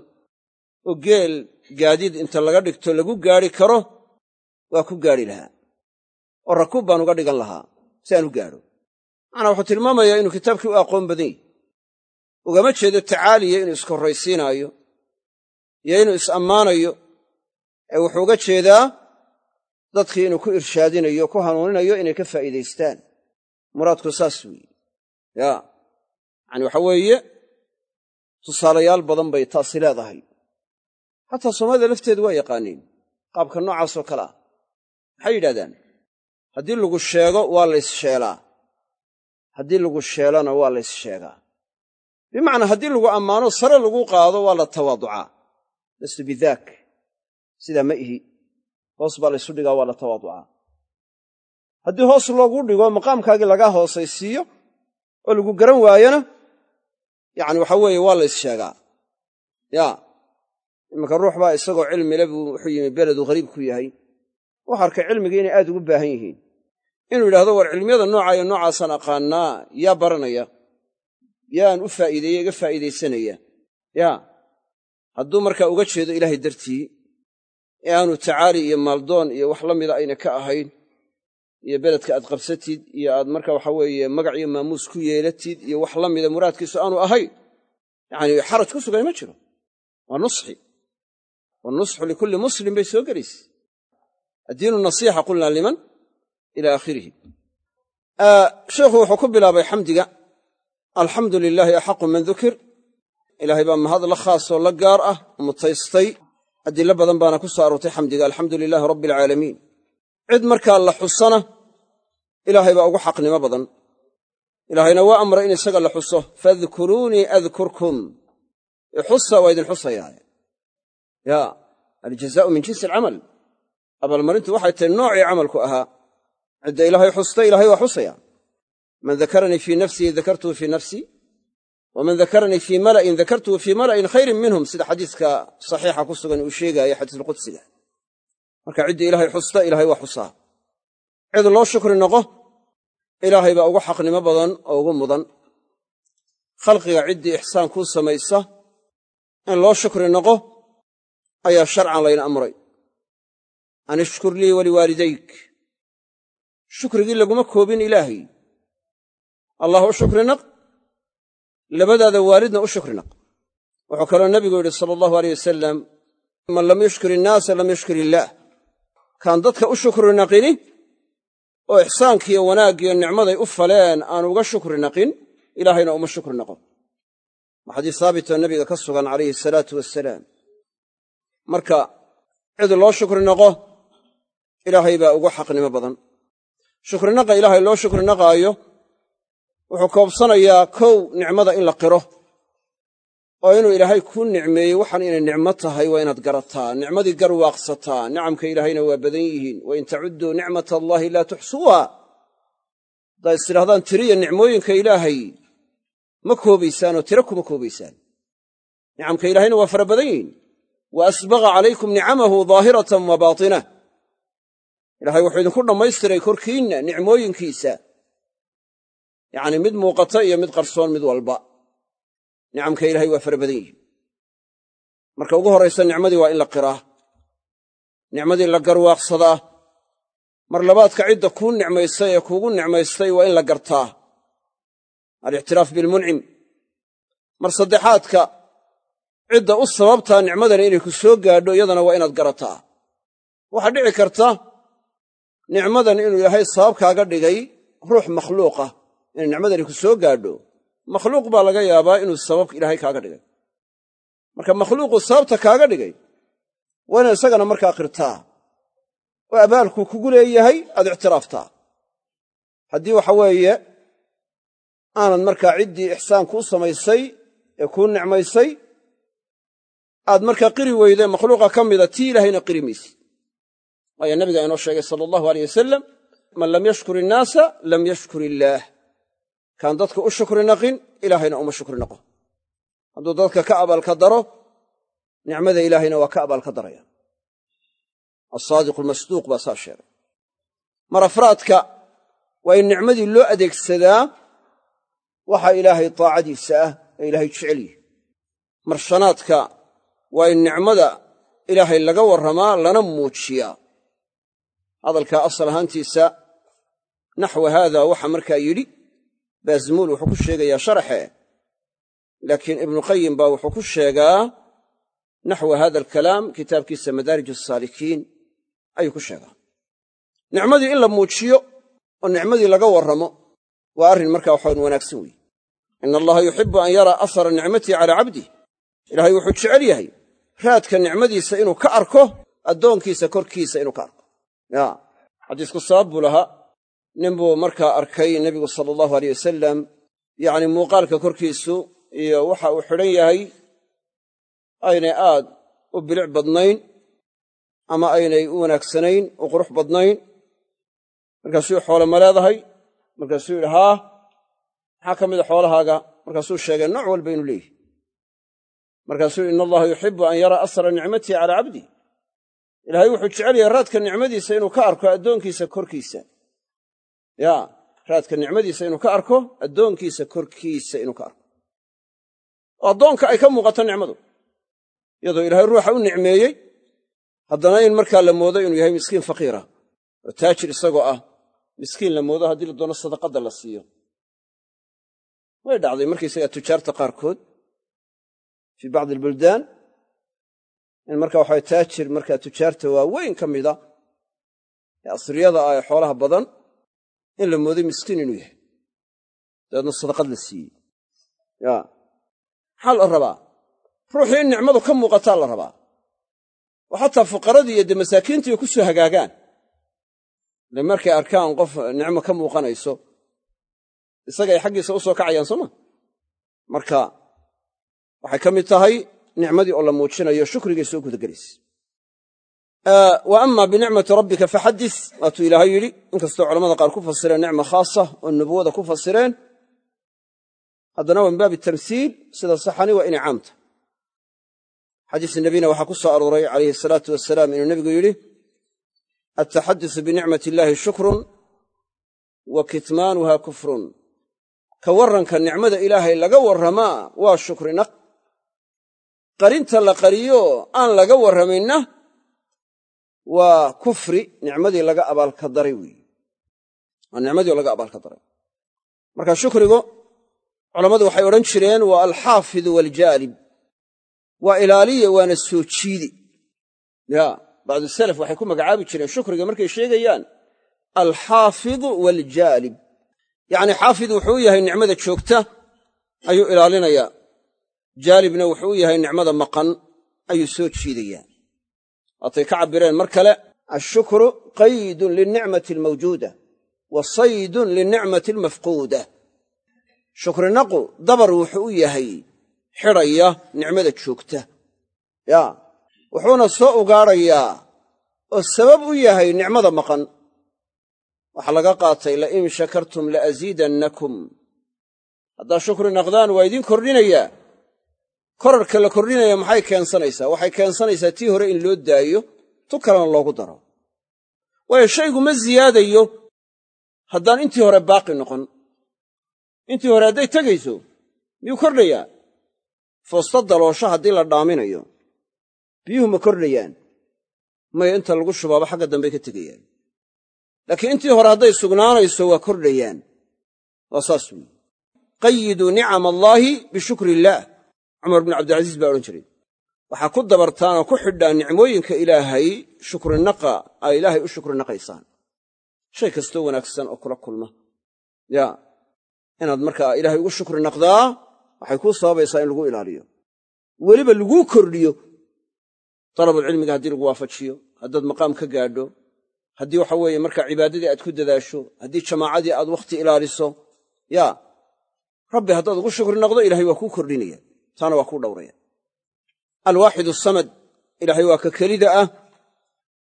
oo geel gaadiid inta laga dhigto lagu gaadhi karo waa ku gaadhi lahaa. Oo rakuub baan uga dhigan lahaa si aan u gaadho macnaa wuxuu tilmaamayaa inuu kitaabkii u aqoon badan ugama jeedo tacaaliya inuu iskorraysiinaayo iyo inuu is-ammaanayo ee wuxuu uga jeedaa dadkii inuu ku irshaadinayo ku hanuuninayo inay ka faa'iidaystaan. Muraadku saas weeye. Yaa yacani waxa weeye tusaalayaal badan bay taasi leedahay. Xataa soomaalida lafteedu waa yaqaaniin qaabka noocaasoo kale ah. Maxay yidhahdaan haddii lagu sheego waa la issheelaa haddii lagu sheelona waa la issheegaa bimacnaa haddii lagu ammaano sare lagu qaado waa la tawaaducaa. Lastu bidaak sidaa ma ihi. Hoos baa laysu dhigaa waa la tawaaducaa. Haddii hoos loogu dhigo maqaamkaagii lagaa hoosaysiiyo oo lagu garan waayona yacni waxa weeye waa la issheegaa. Yaa iminka ruux baa isagoo cilmile buu wuxuu yimi beledu ghariib ku yahay. Wax arkay cilmigii inay aad ugu baahan yihiin. Inuu yidhahdo war cilmiyada noocaayo noocaasaan aqaannaa yaa baranaya yaan u faa'iideeye iga faa'iidaysanaya. Yaa hadduu markaa uga jeedo ilaahay dartii ee aanu tacaali iyo maaldoon iyo wax la mida ayna ka ahayn iyo beledka aad qabsatid iyo aad marka waxa weeye magac iyo maamuus ku yeelatid iyo wax la mida muraadkiisu aanu ahayn yacani xaraj ku sugan ma jiro. Waa nusxi. Wanusxu likulli muslim bay soo gelaysa. Addiinu nasiixa qulnaa liman? Ila aakhirihi sheikhu wuxuu ku bilaabay xamdiga alxamdu lilaahi axaqu man dukir ilaahay baa mahad la khaasoo la gaar ah mutaystay adilo badan baana ku soo aroortay xamdiga alxamdu lilaahi rabbi alcaalamiin cid markaa la xusana ilaahay baa ugu xaqnimo badan. Ilaahayna waa amray in isaga la xuso. Fadkuruunii adkurkum ixusa waa idin xusayaa ya aljazaau min jinsi alcamal. Abaalmarintu waxay tahay noocii camalku ahaa. Cidda ilaahay xusta ilahay waa xusaya man dakaranii fii nafsihi dakartuhu fii nafsii waman dakaranii fii mala'in dakartuhu fii mala'in khayrin minhum sida xadiiska saxiixa ku sugan uu sheegaayo xadiisulqudsiga marka cidda ilaahay xusta ilahay waa xusaa cid loo shukri noqo ilaahay baa ugu xaqnimo badan oo ugu mudan khalqiga ciddii ixsaan kuu samaysa in loo shukri noqo ayaa sharcan layna amray an ishkur lii waliwaalidayk shukrigii laguma koobin ilaahay allah u shukri naq labadaada waalidna u shukri naq wuxuu kaloo nebigu yidhi sala allahu aleyh wasalam man lam yushkir innaasa lam yushkir illaah kaan dadka u shukri naqini oo ixsaankiiyo wanaaggiyo nicmaday u faleen aanu uga shukri naqin ilaahayna uma shukri naqo waa xadiis haabitoo nebiga ka sugan calayhi asalaatu wasalaam marka cid loo shukri naqo ilaahay baa ugu xaqnimo badan. Shukrinaqa ilaahay loo shukri naqaayo wuxuu koobsanayaa kow nicmada in la qiro oo inuu ilaahay kuu nicmeeyey waxaan inay nicmo tahay waa inaad garataa nicmadii garwaaqsataa nicamka ilaahayna waa badan yihiin wa in tacudduu nicmat allaahi laa tuxsuuha. Haddaad is tidhahdaan tiriya nicmooyinka ilaahay ma koobaysaanoo tiro kuma koobaysaan. Nicamka ilaahayna waa fara badan yihiin. Wa asbaqa calaykum nicamahu daahiratan wa baatinah ilaahay wuxuu idinku dhammaystiray korkiinna nicmooyinkiisa yacnii mid muuqata iyo mid qarsoon mid walba. Nicamka ilaahay waa fara badan yihiin. Marka ugu horraysa nicmadii waa in la qiraa. Nicmadii la garwaaqsadaa. Mar labaadka cidda kuu nicmaystay ee kuugu nicmaystay waa in la gartaa. Alictiraaf bilmuncim mar saddexaadka cidda u sababtaa nicmadani inay ku soo gaadho iyadana waa inaad garataa. Waxaa dhici karta nicmadan inuu ilaahay sabab dhigay ruux makhluuqah inay nicmadani ku soo gaadho makhluuq baa laga yaabaa inuu sabab ilaahay kaaga dhigay. Marka makhluuqu sababta kaaga dhigay waa inaad isagana markaa qirtaa. Oo abaalkuu kugu leeyahay aad ictiraaftaa haddii waxa weeye aanad markaa ciddii ixsaan kuu samaysay ee kuu nicmaysay aad markaa qiri weyde makhluuqa ka mida tii ilaahayna qiri maysid. Waayo nabiga inoo sheegay sala allahu aleyh wasalam man lam yashkur innaasa lam yashkur illaah kaan dadka u shukri naqin ilaahayna uma shukri naqo hadduu dadka ka abaalka daro nicmada ilaahayna waa ka abaalka daraya. Asaadiqu almasduuq baa saa sheegay. Mar afraadka waa in nicmadii loo adeegsadaa waxa ilaahay taacadiisa ah ee ilaahay jecel yihi mar shanaadka waa in nicmada ilaahay laga warramaa lana muujiyaa. Hadalkaa asal ahaantiisa naxwa haada waxa markaa yidhi baazmuul wuxuu ku sheegayaa sharaxe laakiin ibnuqayim baa wuxuu ku sheegaa naxwa hada alkalaam kitaabkiisa madaarij asaalikiin ayuu ku sheegaa. Nicmadii in la muujiyo oo nicmadii laga warramo waa arrin markaa waxaan wanaagsan weeye ina allaha yuxibu an yaraa asara nicmatii calaa cabdih ilaahay wuxuu jecel yahay raadka nicmadiisa inuu ka arko addoonkiisa korkiisa inuu ka arko. Ya xadiisku sabab buu lahaa nin buu markaa arkay nebigu sala allahu aleyh wasalam yacni muuqaalka korkiisu iyo waxa uu xidhan yahay aynay aad u bilic badnayn ama aynay u wanaagsanayn u qurux badnayn. Markaasuu xoole ma leedahay? Markaasuu yidhi haa maxaa ka mida xoolahaaga. Markaasuu sheegay nooc walba inuu leeyahy markaasuu ina allaha yuxibu an yaraa asra nicmatii calaa cabdih ilaahay wuxuu jecel yahay raadka nicmadiisa inuu ka arko addoonkiisa korkiisa ya raadka nicmadiisa inuu ka arko addoonkiisa korkiisa inuu ka arko. Oo addoonka ay ka muuqato nicmadu. Iyadoo ilaahay ruuxa u nicmeeyey haddana in markaa la moodo inuu yahay miskiin faqiira. Oo taajir isagoo ah miskiin la moodo haddii la doono sadaqadda la siiyo. Way dhacday markaysagaa tujaarta qaarkood fii bacdi albuldaan in marka waxaa taajir markaa tujaarta waaweyn ka mida. Ee asriyada ah ee xoolaha badan in la mooday miskiin inuu yahay. Dabeedna sadaqad la siiyey. Ya. Maxaa la rabaa? Ruuxii in nicmadu ka muuqataa la rabaa. Oo xataa fuqaradii iyo dee masaakiintii ku soo hagaagaan. Ile markay arkaan qof nicmo ka muuqanayso isagay xaggiisa u soo kacayaan sooma marka waxay ka mid tahay nicmadii oo la muujinayo shukrigay soo gudagelaysa wa ama binicmati rabbika faxaddis waatuu ilaahay yidhi inkastoo culamada qaar ku fasireen nicma khaasa oo nubuwada ku fasireen haddana waa min baabi tamsiil sida saxani waa inay caamta. Xadiis nebina waxaa ku soo arooray calayhi asalaatu wasalaam inuu nebigu yidhi altaxadusu binicmati illaahi shukrun wa kitmaanuha kufrun. Ka warranka nicmada ilaahay laga warramaa waa shukrinaq qarinta la qariyo aan laga warraminna waa kufri nicmadii laga abaalka daray waa nicmadii laga abaalka daray. Marka shukrigu culammadu waxay odhan jireen waa alxaafidu waaljaalib waa ilaaliya waana soo jiidi. Ya bacdu salaf waxay ku magacaabi jireen shukriga markay sheegayaan alxaafidu waaljaalib yacni xaafid wuxuu yahay nicmada joogta ayuu ilaalinayaa jaalibna wuxuu yahay nicmada maqan ayuu soo jiidayaa waatay ka cabbireen mar kale ashukru qaydun linicmati almawjuuda wa saydun linicmati almafquuda. Shukrinaqu dabar wuxuu u yahay xidhaya nicmada joogta. Ya wuxuuna soo ugaadhayaa oo sabab u yahay nicmada maqan. Waxaa laga qaatay lain shakartum la'asiidannakum haddaad shukri naqdaan waa idiin kordhinayaa korarka la kordhinaya maxay keensanaysaa? Waxay keensanaysaa tii hore in loo daayo tu kalena loogu daro. Waayo shaygu ma siyaadayo haddaan intii hore baaqi noqon. Intii hore hadday tegayso miyuu kordhayaa foosta daloosho haddii la dhaaminayo. Biyuhu ma kordhayaan maya inta lagu shubaaba xagga dambey ka tegayaan. Laakiin intii hore hadday sugnaanayso waa kordhayaan waa saas weyi qayiduu nicama allaahi bishukri illaah cumar binu cabdilcasiis baa odhan jiray waxaa ku dabartaan oo ku xidhaan nicmooyinka ilaahay shukrinaqa aa ilaahay u shukrinaqaysaan shay kastoo wanaagsan oo kula kulma. Ya inaad markaa ilaahay ugu shukri naqdaa waxay kuu sababaysaa in lagu ilaaliyo. Weliba laguu kordhiyo dalabulcilmiga haddii lagu waafajiyo haddaad maqaam ka gaadho haddii waxa weeye markaa cibaadadii aad ku dadaasho haddii jamaacadii aad wakhti ilaaliso ya rabbi haddaad ugu shukri naqdo ilahay waa kuu kordhinaya taana waa kuu dhowraya. Alwaaxid asamad ilaahay waa ka kelida ah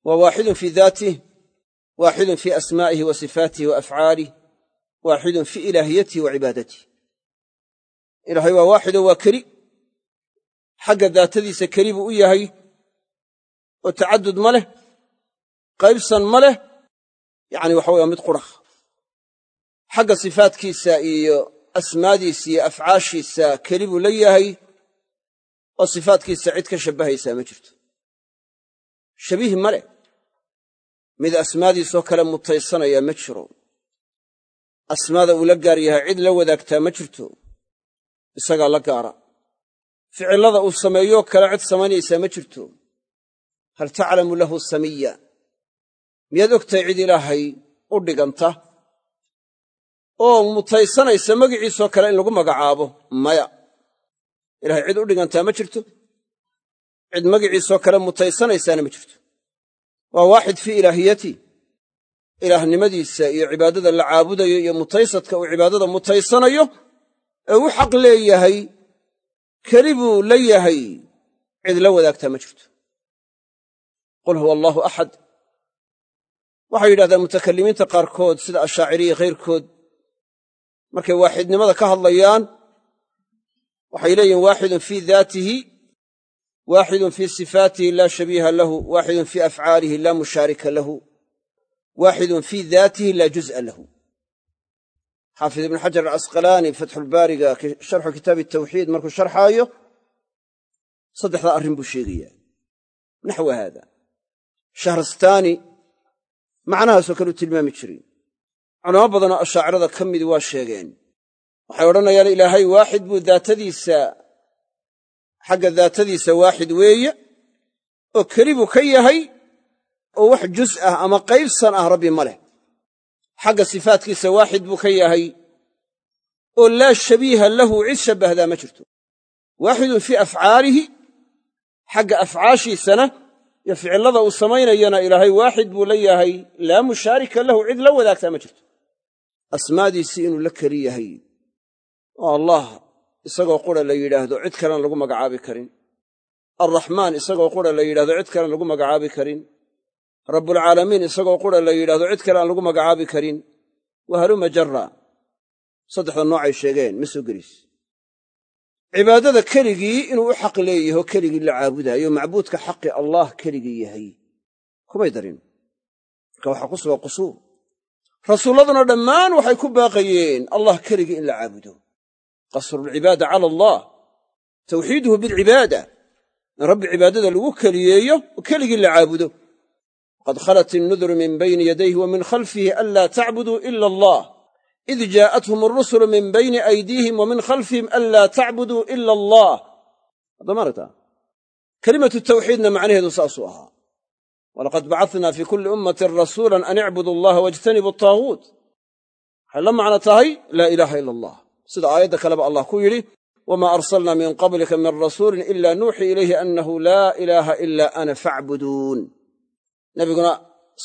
waa waaxidun fii daatih waaxidun fii asmaa'ihi wa sifaatihi wa afcaalih waaxidun fii ilaahiyatihi wa cibaadatih ilaahay waa waaxido waa keli. Xagga daatadiisa keli buu u yahay oo tacadud ma leh qaybsan ma leh yacni waxa waa mid qura xagga sifaadkiisa iyo asmaadiisa iyo afcaashiisa keli buu la yahay oo sifaadkiisa cid ka shabbahaysaa ma jirto. Shabiih ma leh. Mid asmaadiisoo kale mutaysanaya ma jiro. Asmaada uu la gaar yahay cid la wadaagtaa ma jirto. Isagaa la gaara. Ficillada uu sameeyoo kale cid samaynaysaa ma jirto. Hal taclamu lahu samiya. Miyaad ogtahay cid ilaahay u dhiganta oo mutaysanaysa magiciisoo kale in lagu magacaabo maya. Ilahay cid u dhigantaa ma jirto? Cid magiciisoo kale mutaysanaysaana ma jirto? Waa waaxid fii ilaahiyati. Ilaahnimadiisa iyo cibaadada la caabudayo iyo mutaysadka uu cibaadada mutaysanayo ee u xaq leeyahay keli buu la yahay. Cid la wadaagtaa ma jirto. Qul huwa allaahu axad waxay yidhahdaan mutakalimiinta qaarkood sida ashaaciriya khayrkood markay waaxidnimada ka hadlayaan waxay leeyihiin waaxidun fii daatihi waaxidun fii sifaatihi laa shabiiha lahu waaxidun fii afcaalihi laa mushaarika lahu waaxidun fii daatihi laa juz'a lahu. Xaafid ibnu xajar alcasqalaani fatxulbaariga sharxu kitaabi tawxiid markuu sharxaayo saddexdaa arrin buu sheegayaa. Naxwa haada. Shahrastaani macnahaasoo kaleu tilmaami jiray culamo badanoo ashaacirada ka midi waa sheegeen. Waxay odhanayaan ilaahay waaxid buu daatadiisa xagga daatadiisa waaxid weeye oo keli buu ka yahay oo wax juz ah ama qaybsan ah rabbi ma leh. Xagga sifaadkiisa waaxid buu ka yahay oo laa shabiiha lahu cid shabbahdaa ma jirto. Waaxidun fii afcaalihi xagga afcaashiisana iyo ficillada uu samaynayana ilaahay waaxid buu la yahay laa mushaarika lahu cid la wadaagtaa ma jirto asmaadiisii inuu la keli yahay. Oo allah isagoo qura la yidhaahdo cid kalean lagu magacaabi karin. Alraxmaan isagoo qura la yidhahdo cid kalean lagu magacaabi karin. Rabbulcaalamiin isagoo qura la yidhahdo cid kale aan lagu magacaabi karin. Wahaluma jarra. Saddexda noocay sheegeen ma soo geliis cibaadada keligii inuu u xaq leeyaho keligii la caabudaayo macbuudka xaqi allah keligii yahay. Kumay darin? Marka waxaa ku sugan qusuur rasuulladuna dhammaan waxay ku baaqayeen allah keligii in la caabudo. Qasrulcibaada cala allah. Tawxiiduhu bilcibaada in rabbi cibaadada lagu keliyeeyo oo keligii la caabudo. Qad khalat innuduru min bayni yadayhi wa min khalfihi anlaa tacbuduu ila allah. Id jaa'athum arusulu min bayni aydiihim wa min khalfihim anlaa tacbuduu ila allah. Haddamaaragta kelimatu tawxiidna macnaheedu saasuu ahaa walaqad bacadnaa fii kulli ummatin rasuulan an icbudu allaha wajtanibu ataaguut waxay la macno tahay laa ilaaha ila allah. Sida aayadda kaleba allah ku yidhi wamaa arsalnaa min qablika min rasuulin ila nuuxii ilayhi annahu laa ilaaha ila ana facbuduun nabiguna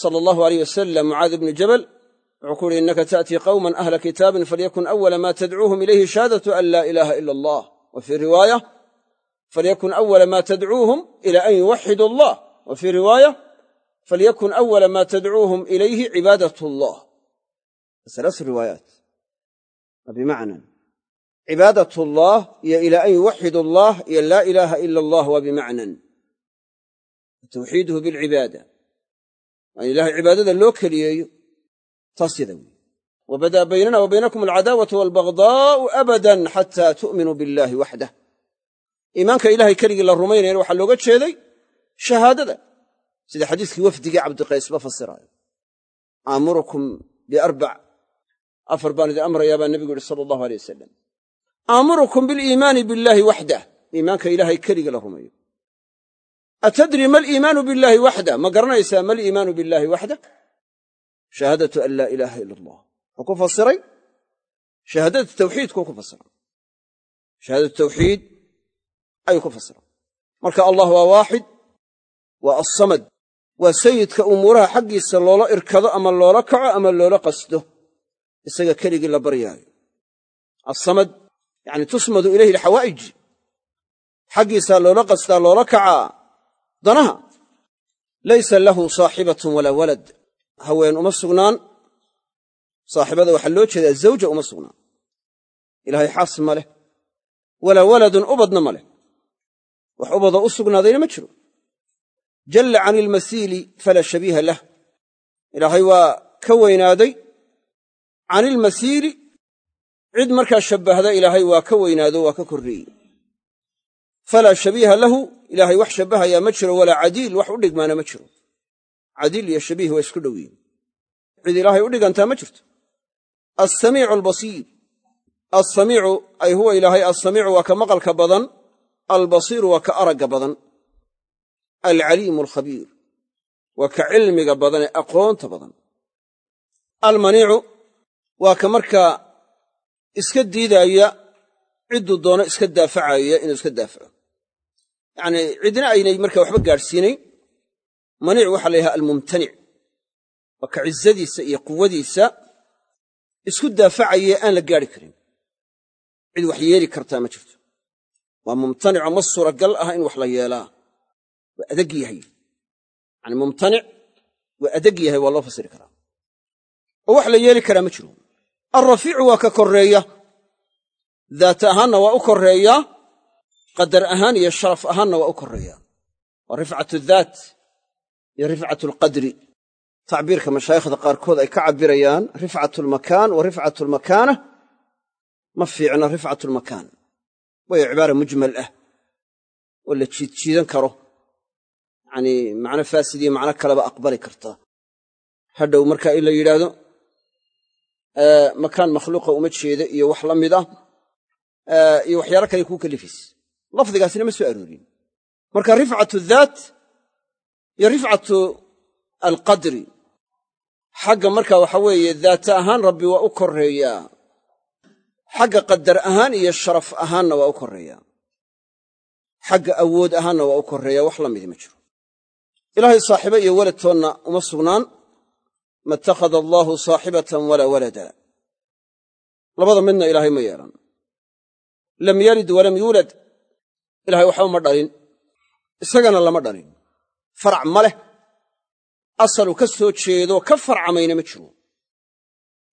sala allahu aleyh wasalam mucaad ibnu jabal wuxuu ku yidhi innaka ta'tii qawman ahla kitaabin falyakun awala ma tadcuuhum ilayhi shahaadatu an laa ilaaha ila allah. Wa fii riwaaya falyakun awala ma tadcuuhum ila an yuwaxidu allah. Wa fii riwaaya falyakun awala ma tadcuuhum ilayhi cibaadat allah salaasu riwaayaat waa bimacnan cibaadat allah iyo ila an yuwaxidu allah iyo laa ilaaha ila allah waa bimacnan tawxiiduhu bilcibaada waa in ilahay cibaadada loo keliyeeyo taas yada wey wabadaa baynana wa baynakum alcadaawatu waalbagdaa'u abadan xataa tu'minuu billahi waxdah iimaanka ilahay keligii la rumaynayana waxaa looga jeeday shahaadada sida xadiiskii wafdigii cabdiqaysba fasiraayo. Aamurukum biarbac. Afar baan idin amrayaa baa nebigu yihi sala allahu aleyh wasalam aamurukum biliimaani billaahi waxdah iimaanka ilaahay keligii la rumayo. Atadri ma aliimaanu billaahi waxda ma garanaysaa ma aliimaanu billaahi waxda shahaadatu an laa ilaaha ila allah wuxuu ku fasiray? Shahaadatu tawxiidkuu ku fasiray. Shahaadatu tawxiid ayuu ku fasiray. Marka allah waa waaxid waa assamad waa sayidka umuuraha xaggiisa loola irkado ama loola kaco ama loola qasdo isaga keligii la baryaayo. Assamad yani tusmadu ilayhi alxawaa'ij xaggiisaa loola qasdaa loola kacaa. Danaha laysa lahu saaxibatun walaa walad. Haween uma sugnaan. Saaxibada waxaa loo jeedaa zawja uma sugnaan. Ilaahay xaas ma leh. Walaa waladun ubadna ma leh. Wax ubadoo u sugnaadayna ma jiro jalla cani ilmasiili falaa shabiiha lah. Ilaahay waa ka weynaaday. Can ilmasiili cid markaa shabbahda ilaahay waa ka weynaado waa ka korreeyey. Falaa shabiiha lahu ilaahay wax shabbahayaa ma jiro walaa cadiil wax u dhigmaana ma jiro. Cadiil iyo shabiih waa isku dhow yihiin cid ilaahay u dhigantaa ma jirto. Alsamiicu albasiir alsamiicu ay huwa ilaahay alsamiicu waa ka maqalka badan albasiiru waa ka aragga badan alcaliimu alkhabiir waa ka cilmiga badan ee aqoonta badan. Almaniicu waa ka markaa iska diidaaya cidduu doono iska daafacaya inuu iska daafaco. Yacnii cidna aynay markaa waxba gaadhsiinayn maniic waxaa la yidhaha almumtanic. Waa ka cizadiisa iyo quwadiisa isku daafacaya aan la gaadhi karin. Cid wax yeeli kartaa ma jirto. Waa mumtanico ma suuragal ah in wax la yeelaa waa adeg yahay. Yani mumtanic waa adeg yahay waa loo fasiri karaa. Oo wax la yeeli karaa ma jiro. Alrafiicu waa ka korreeya. Daata ahaanna waa u korreeyaa qadar ahaan iyo sharaf ahaanna waa u korreeyaa waa rifcatu daat iyo rifcatu alqadri tacbiirka mashaayikhda qaarkood ay ka cabbirayaan rifcatu almakaan wa rifcatu almakaana ma fiicna rifcatu almakaan waayo cibaara mujmal ah. Oo la jiidjiidan karo yacanii macno faasid macno kaleba aqbali karta. Hadhow marka in la yidhaahdo makaan makhluuqa uma jeeda iyo wax la mid ah iyo waxyaalo kale kuu kalifaysa lafdigaasina ma soo aroorin. Marka rifcatu daat iyo rifcatu alqadri xagga marka waxa weeye daata ahaan rabbi waa u korreeyaa xagga qadar ahaan iyo sharaf ahaanna waa u korreeyaa xagga awood ahaanna waa u korreeyaa wax la midi ma jiro ilaahay saaxiibo iyo weladtoonna uma sugnaan. Ma ittakhada allaahu saaxibatan walaa walada. Labada midna ilaahay ma yeelan. Lam yalid walam yuulad ilahay waxba ma dhalin. Isagana lama dhalin. Farac ma leh. Asalu ka soo jeedo ka farcamayna ma jiro.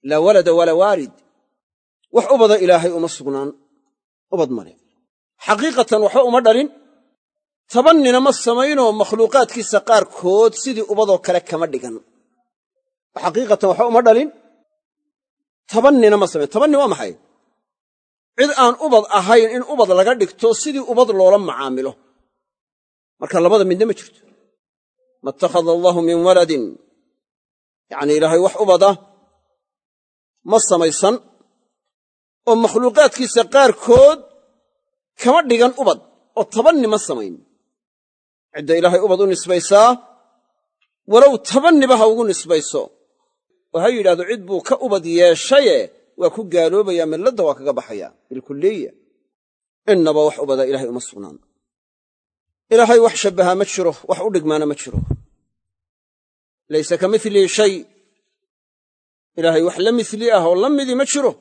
Laa walada walaa waalid. Wax ubada ilaahay uma sugnaan. Ubad ma leh. Xaqiiqatan waxba uma dhalin tabannina ma samaynoo makhluuqaadkiisa qaarkood sidii ubadoo kale kama dhigan. Xaqiiqatan waxba uma dhalin. Tabannina ma samayn. Tabanni waa maxay? Cid aan ubad ahayn in ubad laga dhigto sidii ubad loola macaamilo. Marka labada midna ma jirto. Ma ittakhada allaahu min waladin. Yacnii ilaahay wax ubada ma samaysan oo makhluuqaadkiisa qaarkood kama dhigan ubad oo tabanni ma samayn cidda ilaahay ubad u nisbaysaa? Walow tabanniba ha ugu nisbayso. Oo ha yidhahdo cid buu ka ubad yeeshaye waa ku gaaloobayaa milladda waa kaga baxaya. Bilkulliya innaba wax ubada ilahay uma sugnaan. Ilaahay wax shabbahaa ma jiro wax u dhigmaana ma jiro. Laysa ka milii shay. Ilaahay wax la mili ah oo la midii ma jiro.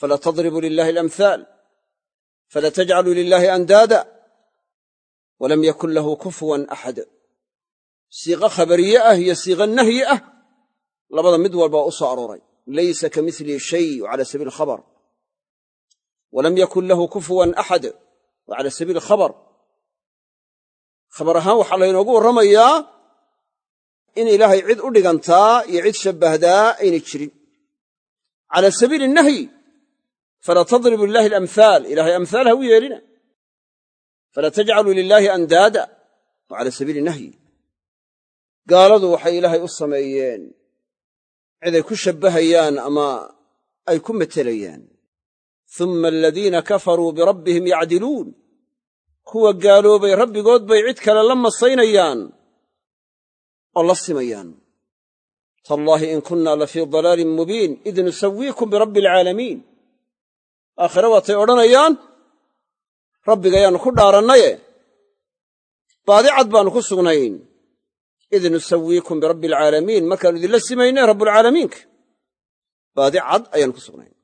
Fala tadribuu lilaahi alamhaal fala tajcaluu lilaahi andaada walam yakun lahu kufuwan axad siiqo khabariye ah iyo siiqo nahyi ah labada mid walba waa u soo arooray laysa ka milii shay cala sabiili khabar walam yakun lahu kufuwan axad wa cala sabiili khabar khabar ahaan waxaa laynoogu warramayaa in ilaahay cid u dhigantaa iyo cid shabbahdaa aynay jirin cala sabiili nahyi fala tadribu lilaahi alamhaal ilahay u yeelina fala tajcaluu lilaahi andaada wa cala sabiili nahyi. Gaaladu waxay ilaahay u sameeyeen ciday ku shabbahayaan ama ay ku matelayaan uma aladiina kafaruu birabbihim yacdiluun. Kuwa gaaloobay rabbigood bay cid kale la masaynayaan oo la simayaan. Tallaahi in kunna la fii dalaalin mubiin id nusawiikum birabbi alcaalamiin aakhire waatay odhanayaan rabbigayaannu ku dhaarannaye? Baadicad baannu ku sugnayn. Id nusawiikum birabbi alcaalamiin markaannu idinla simaynay rabbulcaalamiinka baadicad ayaannu ku sugnayn.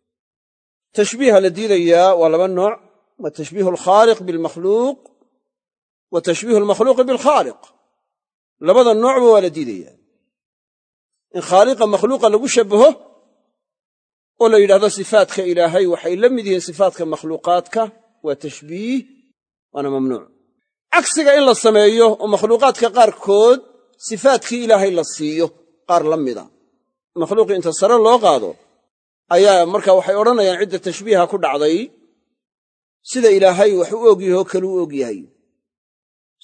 Tashbiiha la diidayaa waa laba nooc. Waa tashbiihu alkhaaliq bilmakhluuq wa tashbiihu almakhluuqi bilkhaaliq labada noocba waa la diidayaa in khaaliqa makhluuqa lagu shabbaho oo la yidhahdo sifaadka ilaahay waxay la mid yihiin sifaadka makhluuqaadka waa tashbiih waana mamnuuc. Cagsiga in la sameeyo oo makhluuqaadka qaarkood sifaadkii ilaahay la siiyo qaar la mida. Makhluuqii inta sare loo qaado ayaa marka waxay odhanayaan cidda tashbiiha ku dhacday sida ilaahay wax u og oo kale u og yahay.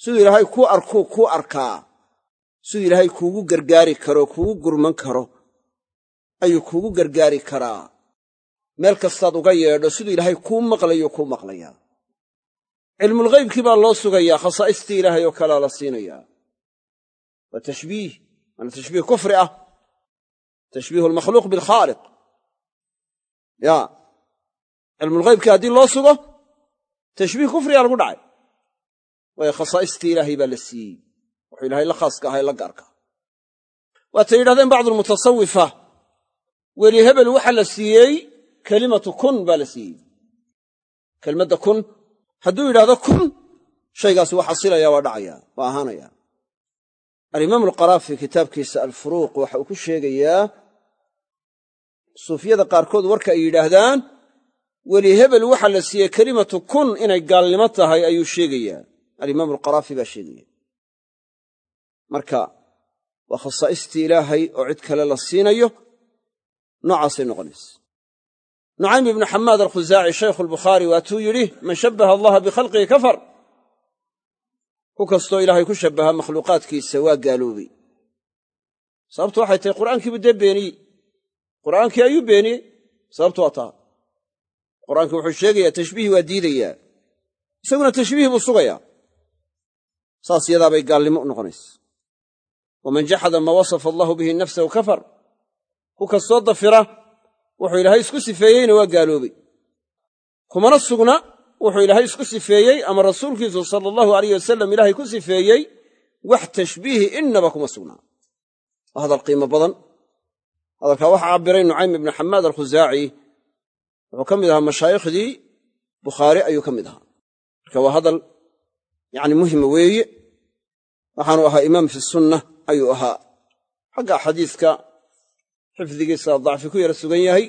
Siduu ilaahay kuu arkuu kuu arkaa. Siduu ilaahay kuugu gargaari karo kuugu gurman karo. Ayuu kuugu gargaari karaa meel kastaad uga yeedho siduu ilaahay kuu maqlayo kuu maqlayaa. Cilmulghaybkii baa loo sugayaa khasaa'istii ilaahay oo kalea la siinayaa. Waa tashbiih waana tashbiih kufri ah. Tashbiihu almakhluuq bilkhaaliq ya cilmulghaybkii haddii loo sugo tashbiih kufrigaa lagu dhacay. Waayo khasaa'istii ilaahay baa la siiyey. Wuxuu ilahay la khaaska ahay la gaarka waatay yidhahdeen bacdulmutasawifa weli hebel waxaa la siiyey kelimatu kun baa la siiyey. Kelmadda kun hadduu yidhahdo kun shaygaasi waa xasilaya waa dhacaya waa ahaanaya alimaamu alqaraafi kitaabkiisa alfuruuq waxa uu ku sheegayaa suufiyada qaarkood warka ay yidhaahdaan weli hebel waxaa la siiyey kelimatu kun inay gaalnimo tahay ayuu sheegayaa. Alimaamu alqaraafi baa sheegaya. Marka waa khasaa'istii ilaahay oo cid kale la siinayo noocaasay noqonaysa nucaym ibnu xamaad alkhusaaci shaykhu albukhaari waatuu yidhi man shabbaha allaha bikhalqihi kafar. Ku kastoo ilaahay ku shabbaha makhluuqaadkiisa waa gaaloobay. Sababtu waxay tahay qur'aankiibuu dee beeniyey. Qur'aankii ayuu beeniyey. Sababtu waa taa. Qur'aankii wuxuu sheegayaa tashbiihii waa diidayaa. Isaguna tashbiihii buu sugayaa. Saas yadaabay gaalnimo u noqonaysa. Waman jaxada maa wasafa allahu bihi nafsahu kafar. Ku kastoo dafira wuxuu ilaahay isku sifeeyeyna waa gaaloobay. Kumana sugna wuxuu ilaahay isku sifeeyey ama rasuulkiisu sala allahu alayh wasalam ilaahay ku sifeeyey wax tashbiihi innaba kuma sugnaa waa hadal qiimo badan. Hadalkaa waxaa cabbiray nucaym ibnu xamaad alkhusaaci wuxuu ka mid ahaa mashaayikhdii bukhaari ayuu ka mid ahaa. Marka waa hadal yacni muhima weeye. Waxaanu ahaa imaam fi sunna ayuu ahaa. Xagga xadiiska xifdigiisa dacfi ku yara sugan yahay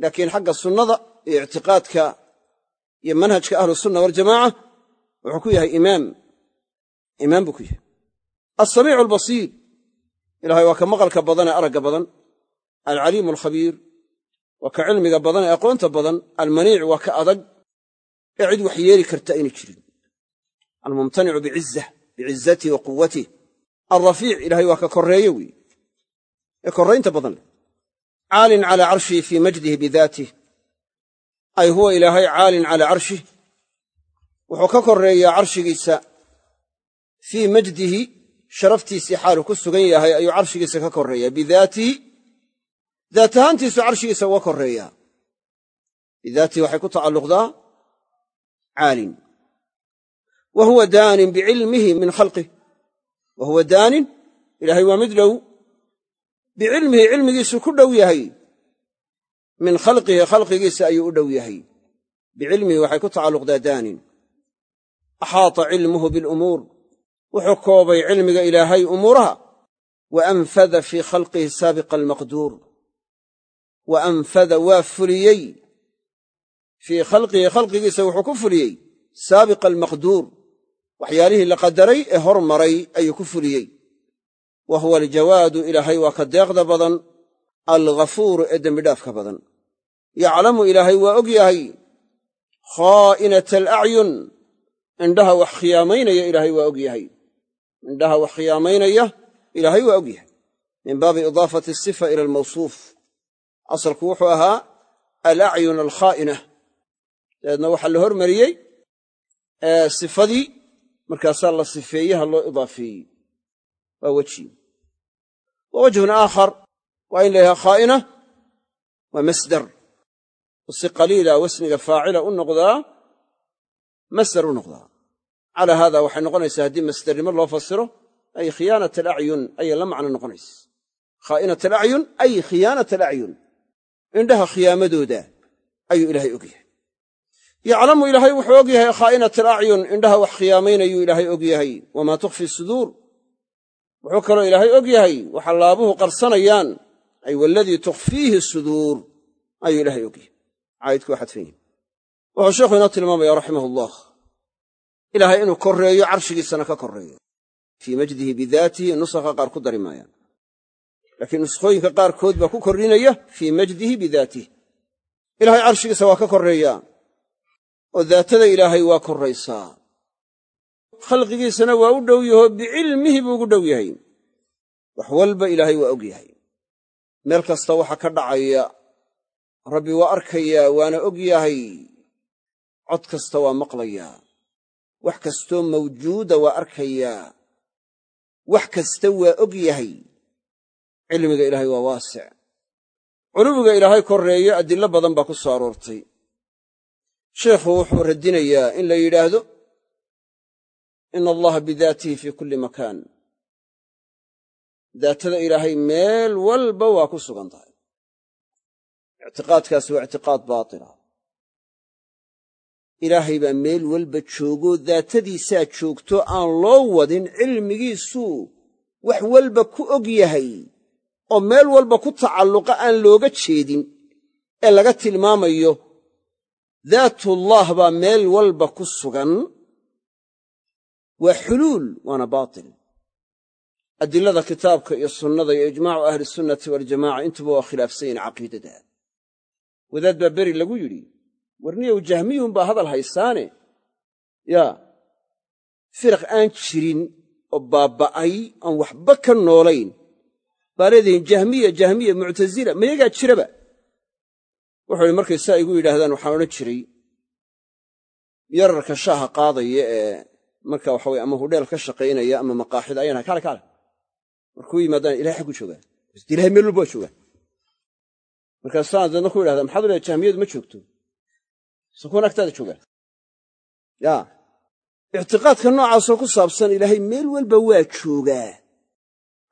laakiin xagga sunnada iyo ictiqaadka iyo manhajka ahlusunna waljamaaca wuxuu ku yahay imaam. Imaam buu ku yahay. Alsamiicu albasiir ilahay waa ka maqalka badan ee aragga badan alcaliimu alkhabiir waa ka cilmiga badan ee aqoonta badan almaniic waa ka adag ee cid wax yeeli karta aynay jirin. Almumtanicu bicizah bicizatii wa quwatih alrafiic ilahay waa ka korreeye weeye ee korraynta badan. Leh caalin calaa carshihi fii majdihi bidaatih ay huwa ilaahay caalin calaa carshih wuxuu ka korreeyaa carshigiisa fii majdihi sharaftiisii xaaluu ku sugan yahay ayuu carshigiisa ka korreeyaa. Bidaatihi daat ahaantiisu carshigiisa uga korreeyaa. Bidaatihi waxay ku tacalluqdaa caalin. Wa huwa daanin bicilmihi min khalqih. Wa huwa daanin ilaahay waa mid dhow bicilmihi cilmigiisu ku dhow yahay. Min khalqihi khalqigiisa ayuu u dhow yahay. Bicilmihi waxay ku tacalluqdaa daanin. Axaata cilmuhu bilumuur wuxuu koobay cilmiga ilaahay umuuraha. Wa anfada fii khalqihi saabiqa almaqduur. Wa anfada waa fuliyey. Fii khalqihi khalqigiisa wuxuu ku fuliyey. Saabiqa almaqduur. Waxyaalihii la qadaray ee hor maray ayuu ku fuliyey wa huwa aljawaadu ilaahay waa ka deeqda badan alghafuuru ee dembidhaafka badan yaclamu ilaahay waa og yahay khaa'inata alacyun indhaha wax khiyaamaynaya ilaahay waa og yahay indhaha wax khiyaamaynaya ilaahay waa og yahay min baabi idaafati asifa ila almawsuuf asalku wuxuu ahaa alacyun alkhaa'ina dabeedna waxaa la hormariyey sifadii markaasaa la sifeeyaha loo idaafeeyey waa weji wa wajhun aakhar waa in la yidhaha khaa'ina waa masdar oo si qaliila wasniga faacila u noqdaa masdar u noqdaa calaa haada waxay noqonaysaa haddii masdarnimo loo fasiro ay khiyaanat alacyun ayay la macno noqonaysa khaa'inat alacyun ay khiyaanat alacyun indhaha khiyaamadooda ayuu ilaahay og yahay yaclamu ilaahay wuxuu og yahay khaa'inat alacyun indhaha wax khiyaamaynayuu ilaahay og yahay wamaa tukhfi suduur wuxuu kaloo ilaahay og yahay waxa laabuhu qarsanayaan ay waladii tukhfiihi suduur ayuu ilaahay og yahay. Caayidku waa xadfan wuxuu sheekhu inoo tilmaamaya raximah ullah ilaahay inuu korreeyo carshigiisana ka korreeyo. Fii majdihi bidaatihi nusakha qaar ku dari maayaan. Laakiin nuskhooyinka qaarkood baa ku kordhinaya fii majdihi bidaatih ilaahay carshigiisa waa ka korreeyaa oo daatada ilaahay waa korraysaa khalqigiisana waa u dhow yahoo bicilmihi buu ugu dhow yahay. Wax walba ilaahay waa og yahay. Meel kasta waxa ka dhacaya rabbi waa arkayaa waana og yahay. Cod kasta waa maqlayaa wax kastoo mawjuuda waa arkayaa wax kasta waa og yahay. Cilmiga ilaahay waa waasic. Culuwiga ilaahay korreeyo adillo badan baa ku soo aroortay. Sheikhu wuxuu radinayaa in la yidhaahdo ina allaha bidaatihi fii kulli makaan daatada ilaahay meel walba waa ku sugan tahay ictiqaadkaasi waa ictiqaad baatila ilaahay baa meel walba joogoo daatadiisaa joogto aan loo wadin cilmigiisuu wax walba ku og yahay oo meel walba ku tacalluqa aan looga jeedin ee laga tilmaamayo daatullah baa meel walba ku sugan waa xuluul waana baatil. Adilada kitaabka iyo sunnada iyo ijmaacu ahli sunnati waljamaca intuba waa khilaafsan yihiin caqiidada. Wadaad baa beri lagu yidhi warniyow jahmiyun baa hadal haysaane? Yaa firaq aan jirin oo baabba'ay aan waxba ka noolayn. Baa leedihiin jahmiya jahmiya muctasila mayagaa jiraba? Wuxuu ihi markay saa igu yidhaahdaan waxaan odhan jiray yararka shaaha qaadaya ee marka waxa weye ama hudheel ka shaqaynaya ama maqaaxida ayaan kaale kaale markuu yimaadaan ilahay xaggu joogaa ilahay meel walba waa joogaa markaasaan deedna ku yidhahdaa maxaad leedahay jahmiyadu ma joogto. Sakuun agtaada joogaa yaa ictiqaadka noocaasoo ku saabsan ilaahay meel walba waa joogaa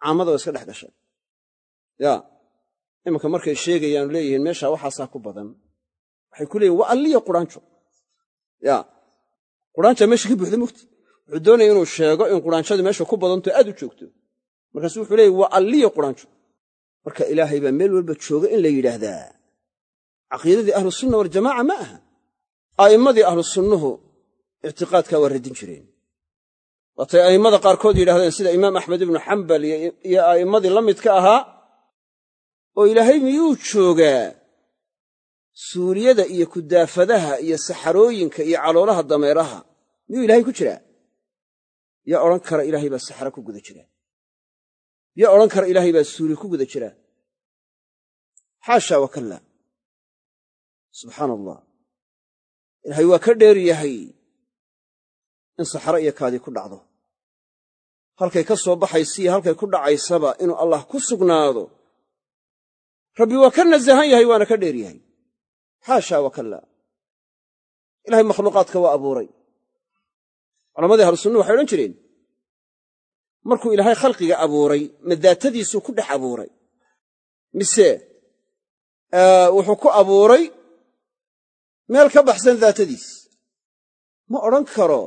caamada waa iska dhex gashay. Yaa imanka markay sheegayaanu leeyihiin meeshaa waxaasaa ku badan. Waxay ku leeyihiin waa alliya quraanjo. Yaa quraanjaa meesha ka buuxda mugti wuxuu doonaya inuu sheego in quraanjadu meesha ku badanto aad u joogto. Markaasu wuxuu leeyahy waa alliya quraanjo marka ilaahay baa meel walba jooga in la yidhaahdaa. Caqiidadii ahlusunna waljamaaca ma aha. A'immadii ahlu sunnuhu ictiqaadkaa waa radin jireen. Waatay a'immada qaarkood yidhahdeen sida imaam axmed ibnu xambal iyo a'immadii la midka ahaa oo ilaahay miyuu joogaa? Suuliyada iyo kudaafadaha iyo saxarooyinka iyo caloolaha dameeraha miyuu ilaahay ku jiraa yaa odhan kara ilaahay baa saxaro ku guda jira. Yaa odhan kara ilaahay baa suuli ku guda jira. Xaasha wakalla subxaana allah ilaahay waa ka dheer yahay in saxaro iyo kaadii ku dhacdo. Halkay ka soo baxaysiiyo halkay ku dhacaysaba inuu allah ku sugnaado. Rabbi waa ka nasahan yahay waana ka dheer yahay. Xaasha wakalla ilahay makhluuqaadka waa abuuray culammadii ahlusunna waxay odhan jireen. Markuu ilaahay khalqiga abuuray ma daatadiisuu ku dhex abuuray. Mise wuxuu ku abuuray meel ka baxsan daatadiis. Ma odhan karo.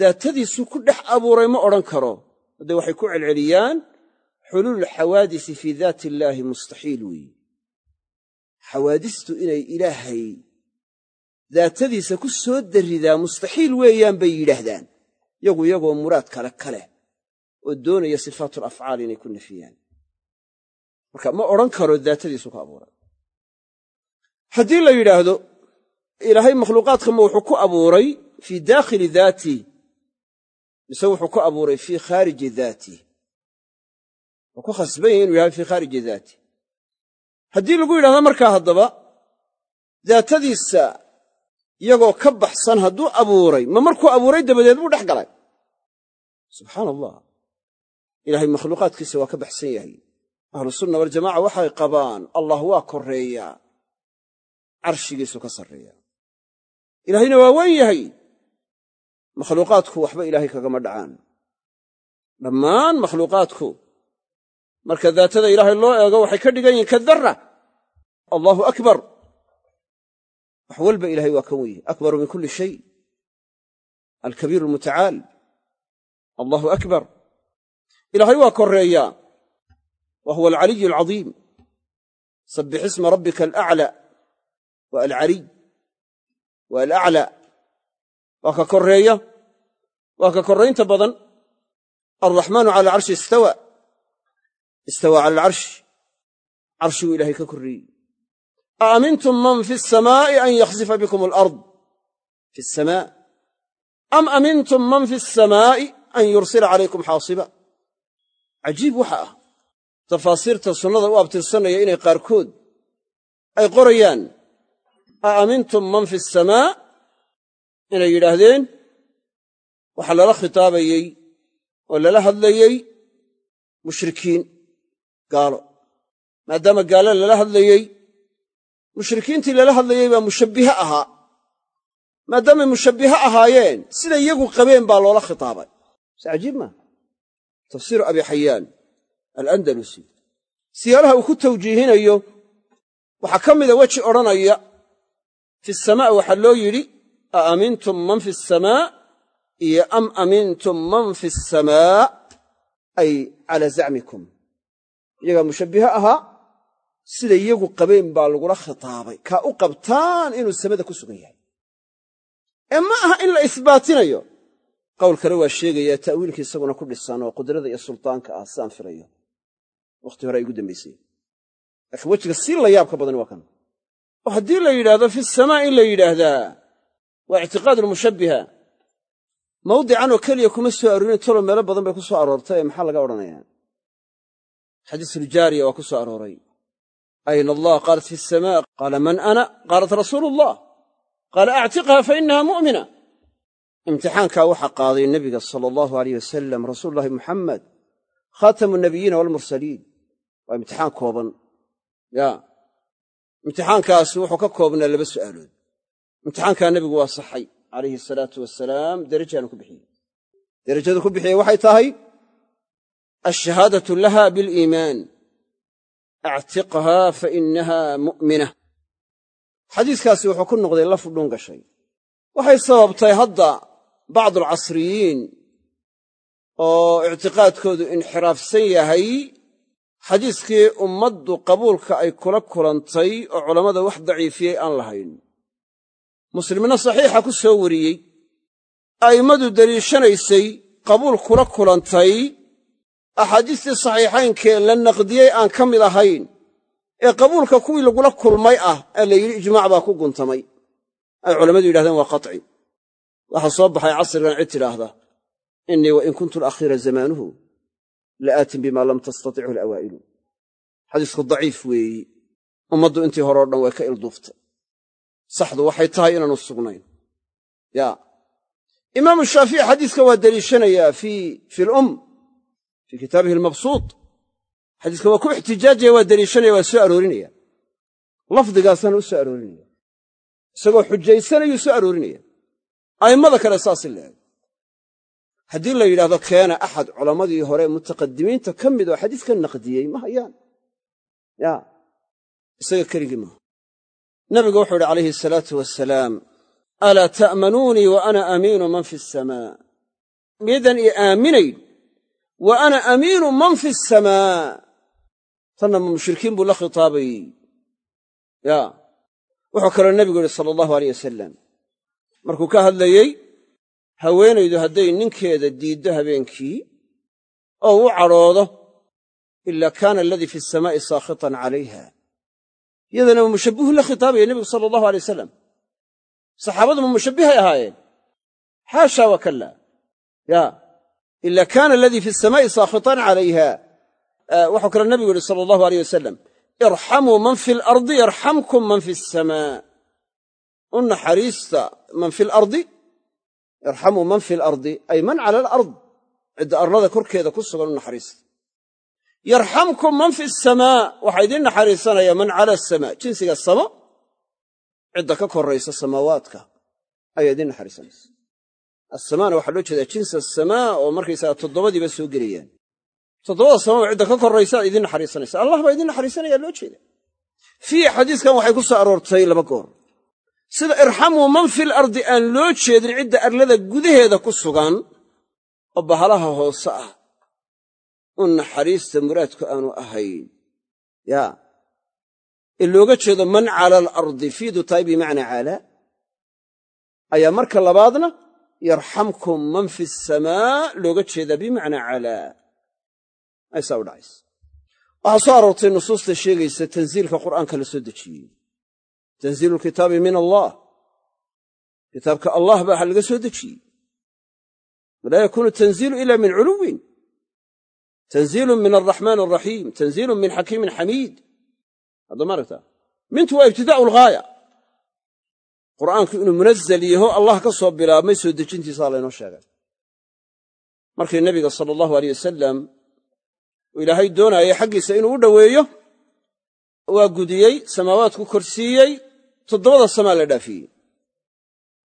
Daatadiisuu ku dhex abuuray ma odhan karo. Haddee waxay ku celceliyaan xuluulu xawaadisi fii daati illaahi mustaxiil weeye xawaadistu inay ilaahay daatadiisa ku soo darridaa mustaxiil weeyaan bay yidhaahdaan. Yagu iyagoo muraad kale kale oo doonaya sifaatul afcaal inay ku nafiyaan. Marka ma odhan karo daatadiisu ka abuuray haddii la yidhaahdo ilaahay makhluuqaadkama wuxuu ku abuuray fii daakhili daatih mise wuxuu ku abuuray fii khaariji daatih waa ku khasban yahy inuu yahay fii khaariji daatih haddii lagu yidhahdo markaa haddaba daatadiisa iyagoo ka baxsan hadduu abuuray ma markuu abuuray dabadeed buu dhex galay. Subxaana allah ilaahay makhluuqaadkiisa waa ka baxsan yahay. Ahlusunna waljamaca waxay qabaan allah waa korreeyaa. Carshigiisu ka sarreeyaa ilaahayna waa wen yahay. Makhluuqaadku waxba ilaahay kagama dhacaan. Dhammaan makhluuqaadku marka daatada ilaahay loo eego waxay ka dhigan yihiin kadarra allaahu akbar wax walba ilahay waa ka wenyahy akbaru min kulli shay. Alkabiiru almutacaal. Allahu akbar. Ilaahay waa korreeyaa wa huwa alcaliyu alcadiim sabbix isma rabbika alaclaa waa alcaliy waa alaclaa waa ka korreeya. Waa ka korraynta badan. Alraxmaanu cala alcarshi istawa. Istawaa cala alcarshi carshiguu ilaahay ka korreeyey a amintum man fi asamaa'i an yakhsifa bikum alard fi asamaa am amintum man fi asamaa'i an yursila calaykum xaasiba cajiib waxa ah tafaasiirta sunnada u abtirsanaya inay qaarkood ay qorayaan a amintum man fi asamaa inay yidhaahdeen waxaa lala khitaabayey oo lala hadlayey mushrikiin gaalo maadaama gaalo lala hadlayey mushrikiintii lala hadlayey baa mushabbihe ahaa. Maadaamay mushabbihe ahaayeen siday iyagu qabeen baa loola khitaabay. Se cajiib maa tafsiiru abi xayaan alandalusi. Siyaalaha uu ku tawjiihinayo waxaa ka mida weji odhanaya fi samaa waxaa loo yidhi a amintum man fi asamaa iyo am amintum man fi asamaa ay calaa zacmikum iyagaa mushabbihe ahaa siday iyagu qabeen baa lagula khitaabay. Kaa u qabtaan inuu samada ku sugan yahay. Ee ma aha in la isbaatinayo? Qowl kale waa sheegayaa ta'wiilkii isaguna ku dhisan oo qudrada iyo sultaanka ah sidaan filayo wakhti hore ay ugu dambaysay laakiin wejiga sii la yaabka badani waa kan. Oo haddii la yidhaahdo fi samaa in la yidhaahdaa waa ictiqaad almushabbiha mawdican oo keliya kuma soo aroorin tolo meelo badan bay ku soo aroortay ee maxaa laga odhanayaa? Xadiisuljaariya waa ku soo arooray ayna allah qaalat fi asamaa qaala man ana qaalat rasuulu allah qaala actiqha fa inaha mu'mina imtixaankaa waxaa qaaday nebiga sala allahu aleyh wasalam rasuululahi muxamed khaatamu nabiyiina waalmursaliin waa imtixaan kooban ya imtixaankaasi wuxuu ka koobnaa laba su'aalood imtixaankaa nebigu waa saxay calayhi asalaatu wasalaam derajaanu ku bixiyey derajadu ku bixiyey waxay tahay alshahaadatu laha biliimaan actiqha fa inaha mu'mina xadiiskaasi wuxuu ku noqday laf dhun gashay waxay sababtay hadda bacdu alcasriyiin oo ictiqaadkoodu inxiraafsan yahay xadiiskii ummaddu qabuulka ay kula kulantay oo culammada wax daciifiyey aan lahayn muslimna saxiixa ku soo wariyey a'immadu deliishanaysay qabuul kula kulantay axaadiistii saxiixaynkee la naqdiyey aan ka mid ahayn ee qabuulka kuwii lagula kulmay ah ee la yidhi ijmaac baa ku guntamay. Ay culammadu yidhahdeen waa qaci waxaa soo baxay casrigan cid tidhaahda innii wa in kuntu alakhiira zamaanuhu la aatin bimaa lam tastatichu alawaa'ilu. Xadiisku daciif weeyi. Ummaddu intii hore o dhan way ka ilduuftay. Saxdu waxay tahay inaanu sugnayn. Ya imaamu shaafici xadiiska waa deliishanayaa fi lum fii kitaabihi almabsuut xadiiska waa ku ixtijaajaya waa deliishanaya waa soo aroorinaya lafdigaasaana u soo aroorinaya isagoo xujaysanayuu soo aroorinaya a'immada kale saasi leeg haddii la yidhahdo keena axad culammadii hore mutaqadimiinta ka mid oo xadiiska naqdiyey ma hayaan ya isaga keligii maaha nabigu wuxuu ihi calayhi asalaatu wasalaam alaa ta'manuunii wa ana amiinu man fi asamaa wa ana amiinu man fi asamaa tanna ma mushrikiin buu la khitaabayey. Ya. Wuxuu kaloo nebigu yidhi sala allahu aleyh wasalam markuu ka hadlayey haweenaydu hadday ninkeeda diiddo habeenkii oo u cadhoodo ila kaana aladii fi asamaa'i saakhitan calayha. Iyadana ma mushabbihu la khitaabaya nebigu sala allahu alay wasalam saxaabadu ma mushabbihay ahaayeen. Xaasha wa kalla ya ila kaana aladii fi asamaa'i saakhitan calayha waxau kale nebigu yihi sala allahu aleyh wasalam irxamuu man fi alardi yarxamkum man fi asamaa u naxariista man fi alardi irxamuu man fi alardi ay man cala alard cidda arlada korkeeda ku sugan u naxariista yarxamkum man fi asamaa waxaa idiin naxariisanaya man cala asamaa jinsiga samo cidda ka koraysa samaawaadka ayaa asamaana waxaa loo jeedaa jinsi asamaa oo markaysaga toddobadiiba soo gelayaan toddobada samaba cidda ka korraysa idiin naxariisanaysa allah baa idiin naxariisanaya loo jeeda fiihi xadiiskan waxay ku soo aroortay laba goor. Sida irxamuu man fil ardi aan loo jeedin cidda arlada gudaheeda ku sugan oo bahalaha hoose ah u naxariista muraadku aanu ahayn. Yaa. Ee looga jeedo man cala alardi fiidu tahay bimacnaa caalaa. Ayaa marka labaadna yarxamkum man fi asamaa looga jeedaa bimacnaa calaa. Aysaa u dhacaysa waxaa soo aroortay nusuusta sheegaysa tanziilka qur'aanka la soo dejiyey. Tanziilu lkitaabi min allah. Kitaabka allah baa waxa laga soo dejiyey. Walaa yakuunu tanziilu ila min culuwin. Tanziilun min alraxmaan alraxiim tanziilun min xakiimin xamiid hadda maaragta mintu waa ibtidaa'u qur'aanku inuu munazal yaho allah ka soo bilaabmay soo dejintiisaa laynoo sheegay. Markii nebiga sala allahu aleyh wasalam uu ilaahay doonaayay xaggiisa inuu u dhoweeyo waa gudiyey samaawaadku korsiiyey toddobada samaa la dhaafiyey.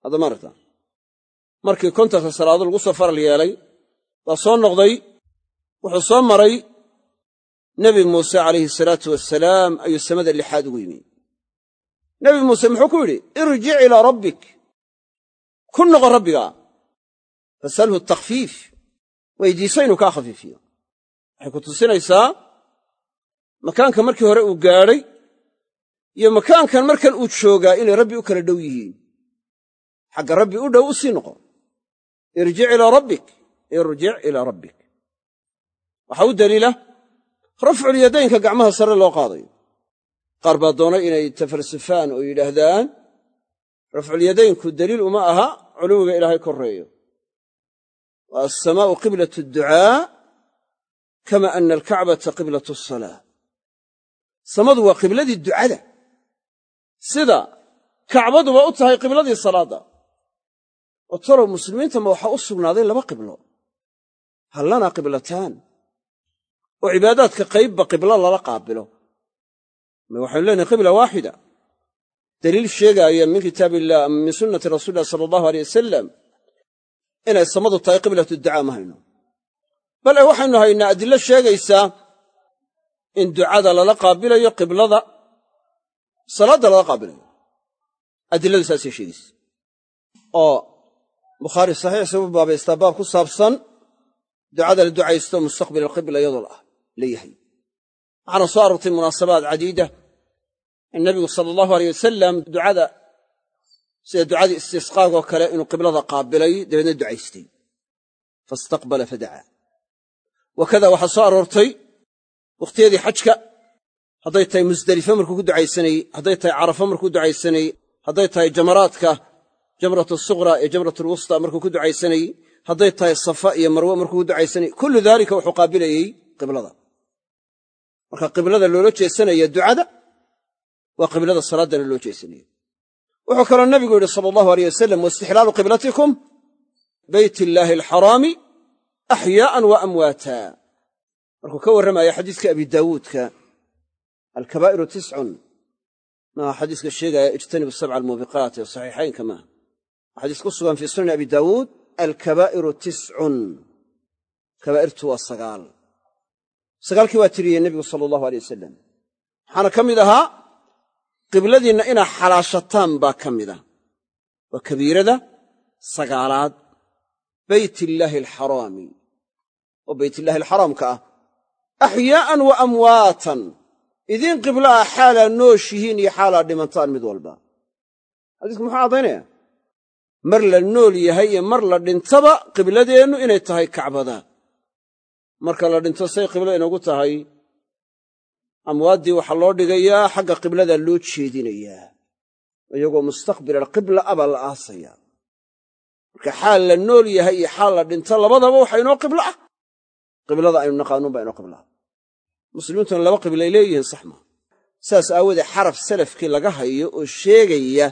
Hadda maaragta markii kontonka salaado lagu soo faral yeelay waa soo noqday wuxuu soo maray nebi muuse calayhi salaatu wasalaam ayuu samada lixaad ugu yimi nebi muuse muxuu ku yidhi irjic ilaa rabbik. Ku noqo rabbigaa fasalhu takhfiif. Weydiiso inuu kaa khafiifiyo. Waxay ku tusinaysaa makaanka markii hore uu gaadhay iyo makaankan markan uu joogaa inay rabbi u kala dhow yihiin. Xagga rabbi u dhow u sii noqo. Irjic ilaa rabbik. Irjic ilaa rabbik. Waxaa u daliila rafculyadaynka gacmaha sare loo qaadayo qaar baa doonay inay tafarsufaan oo yidhaahdaan rafculyadaynku daliil uma aha culuwiga ilaahay korreeyo. Wa alsamaa'u qiblat adducaa kama ana alkacbata qiblat asalaa samadu waa qibladii ducada. Sida kacbaduba u tahay qibladii salaadda oo talow muslimiintama waxaa u sugnaaday laba qiblo. Hal lanaa qiblataan. Oo cibaadaadka qaybba qiblo lala qaabilo waxaynu leenahay qibla waaxida daliil sheegaaya min kitaab illah ama min sunnati rasuuli illahi sala allahu aleyh wasalam inay samadu tahay qiblat ducaa ma hayno. Bale waxaynu haynaa adillo sheegaysaa in ducada lala qaabilayo qiblada salaadda lala qaabilayo. Adiladu saasay sheegaysa. Oo bukhaari saxiix u baabaystaa baab ku saabsan ducada la ducaysto mustaqbil alqibla iyadoo la yahay waxaana soo aroortay munaasabaad cadiida. In nabigu sala allahu aleyh wasalam ducada sida ducadii istisqaagoo kale inuu qiblada qaabilay dabeedna ducaystay. Fastaqbala fadacaa wakada waxaa soo aroortay wakhtiyadii xajka. Hadday tahay musdelife markuu ku ducaysanayey hadday tahay carafo markuu ducaysanayey hadday tahay jamaraadka jamrat suqra iyo jamrat alwusta markuu ku ducaysanayey hadday tahay safa iyo marwe markuu ku ducaysanayey kullu daalika wuxuu qaabilayey qiblada marka qiblada loola jeesanaya ducada waa qiblada salaaddana loo jeesanaya wuxuu kaloo nabigu yidhi sala allahu aleyh wasalam waistixlaalu qiblatikum beyt illaahi alxaraami axyaa'an wa amwaata. Markuu ka warramaya xadiiska abi daawuudka alkabaa'iru tiscun. Maaha xadiiska sheegaya ijtanibu sabca almuubiqaat ee saxiixaynka maaha xadiis ku sugan fii sunani abi daawuud alkabaa'iru tiscun. Kabaa'irtu waa sagaal sagaalkii waa tiriyey nebigu sala allahu aleyh wasalam waxaana ka mid ahaa qibladiinna inaa xalaashataan baa ka mid ah. Waa kabiirada sagaalaad beyt illaahi alxaraami oo beytillaahi alxaraamka ah. Axyaa'an wa amwaatan. Idiin qiblo ah xaalaa nooshihiin iyo xaalaa dhimantaan mid walba. Xadiisku muxuu caddaynaya? Mar la nool yahay iyo mar la dhintaba qibladeennu inay tahay kacbada marka la dhinto say qiblo inoogu tahay amwaaddii waxaa loo dhigayaa xagga qibladaa loo jeedinayaa iyagoo mustaqbil alqibla a baa la aasayaa marka xaal la nool yahay iyo xaal la dhinto labadaba waxa inoo qiblo ah. Qiblada aynu naqaanuun baa inoo qiblaah muslimiintuna laba qiblay leeyihiin sax maa saas aawoodee xaraf salafkii laga hayo oo sheegaya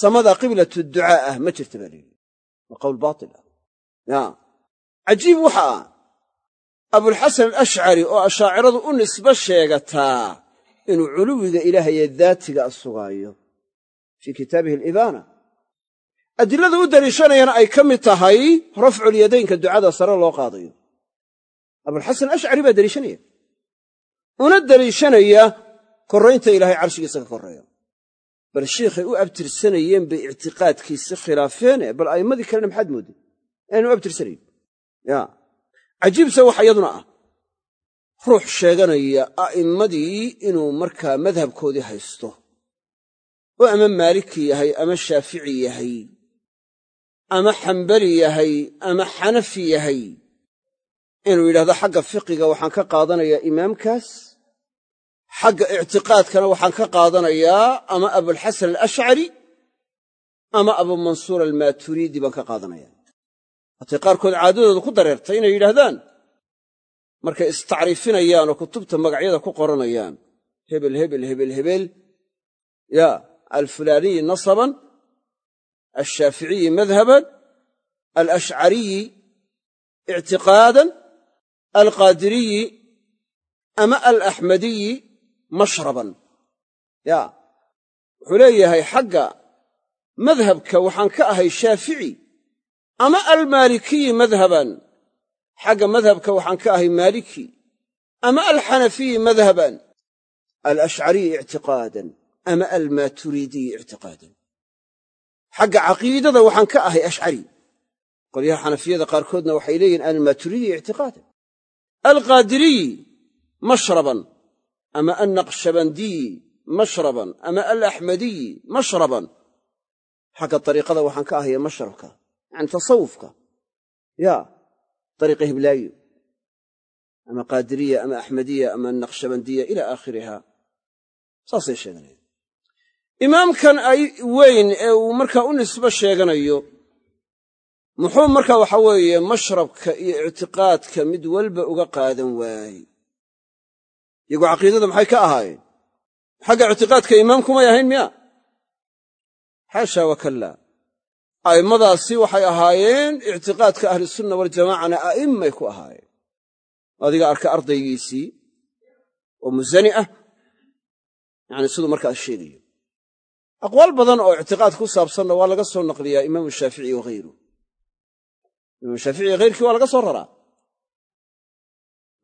samada qiblatu ducaa ah ma jirta baa leeyihi waa qowl baatil ah. Ya cajiib waxa ah abulxasan alashcari oo ashaaciradu u nisbe sheegataa inuu culuwiga ilaahayee daatiga sugaayo fii kitaabihi alibaana adilada u daliishanayana ay ka mid tahay rafculyadaynka ducada sare loo qaadayo. Abulxasan ashcari baa deliishanaya una deliishanaya korraynta ilaahay carshigiisa ka korreeya. Bal shiikhay u abtirsanayeen bay ictiqaadkiisi khilaafeene bal a'immadii kalena maxaad moodday inaanu u abtirsanayn cajiibse waxa iyaduna ah. Ruux sheeganaya a'immadii inuu markaa madhabkoodii haysto. Oo ama maaliki yahay ama shaafici yahay ama xambali yahay ama xanafi yahay. Inuu yidhahdo xagga fiqiga waxaan ka qaadanayaa imaamkaas xagga ictiqaadkana waxaan ka qaadanayaa ama abulxasan alashcari ama abumansuur almaaturiidi baan ka qaadanaya haatay qaarkood caadadooda ku dareertay inay yidhaahdaan markay istacriifinayaan oo kutubta magacyada ku qoranayaan. Hebel hebel hebel hebel. Ya alfulaaniyi nasaban alshaaficiyi madhaban alashcariyi ictiqaadan alqaadiriyi ama alaxmadiyi mashraban. Ya wuxuu leeyahay xagga madhabka waxaan ka ahay shaafici ama almaalikiyi madhaban. Xagga madhabka waxaan ka ahay maaliki ama alxanafiyi madhaban. Alashcariyi ictiqaadan ama almaaturiidiyi ictiqaadan xagga caqiidada waxaan ka ahay ashcari qolyaha xanafiyada qaarkoodna waxay leeyihiin almaaturiidiyi ictiqaadan alqaadiriyi mashraban. Ama alnaqshabandiyi mashraban. Ama alaxmadiyi mashraban. Xagga dariiqada waxaan ka ahaya mashrabka yani tasawufka ya dariiqa hiblaayo ama qaadiriya ama axmadiya ama naqshabandiya ila aakhiriha saasay sheeganayaan imaamkan ay weyn ee uu markaa u nisbo sheeganayo muxuu markaa waxa weeye mashrabka iyo ictiqaadka mid walba uga qaadan waaye iyagoo caqiidada maxay ka ahaayeen xagga ictiqaadka imaamkumay ahayn miya xaasha wakallaa a'immadaasi waxay ahaayeen ictiqaadka ahlisunna waljamaacana a'immay ku ahaayeen. Adiga arka ardaygiisii oo musani ah yani siduu markaas sheegayo. Aqwaal badan oo ictiqaad ku saabsanna waa laga soo naqliyaa imaamu shaafici wahayru imaamu shaafici hayrkii waa laga soo raraa.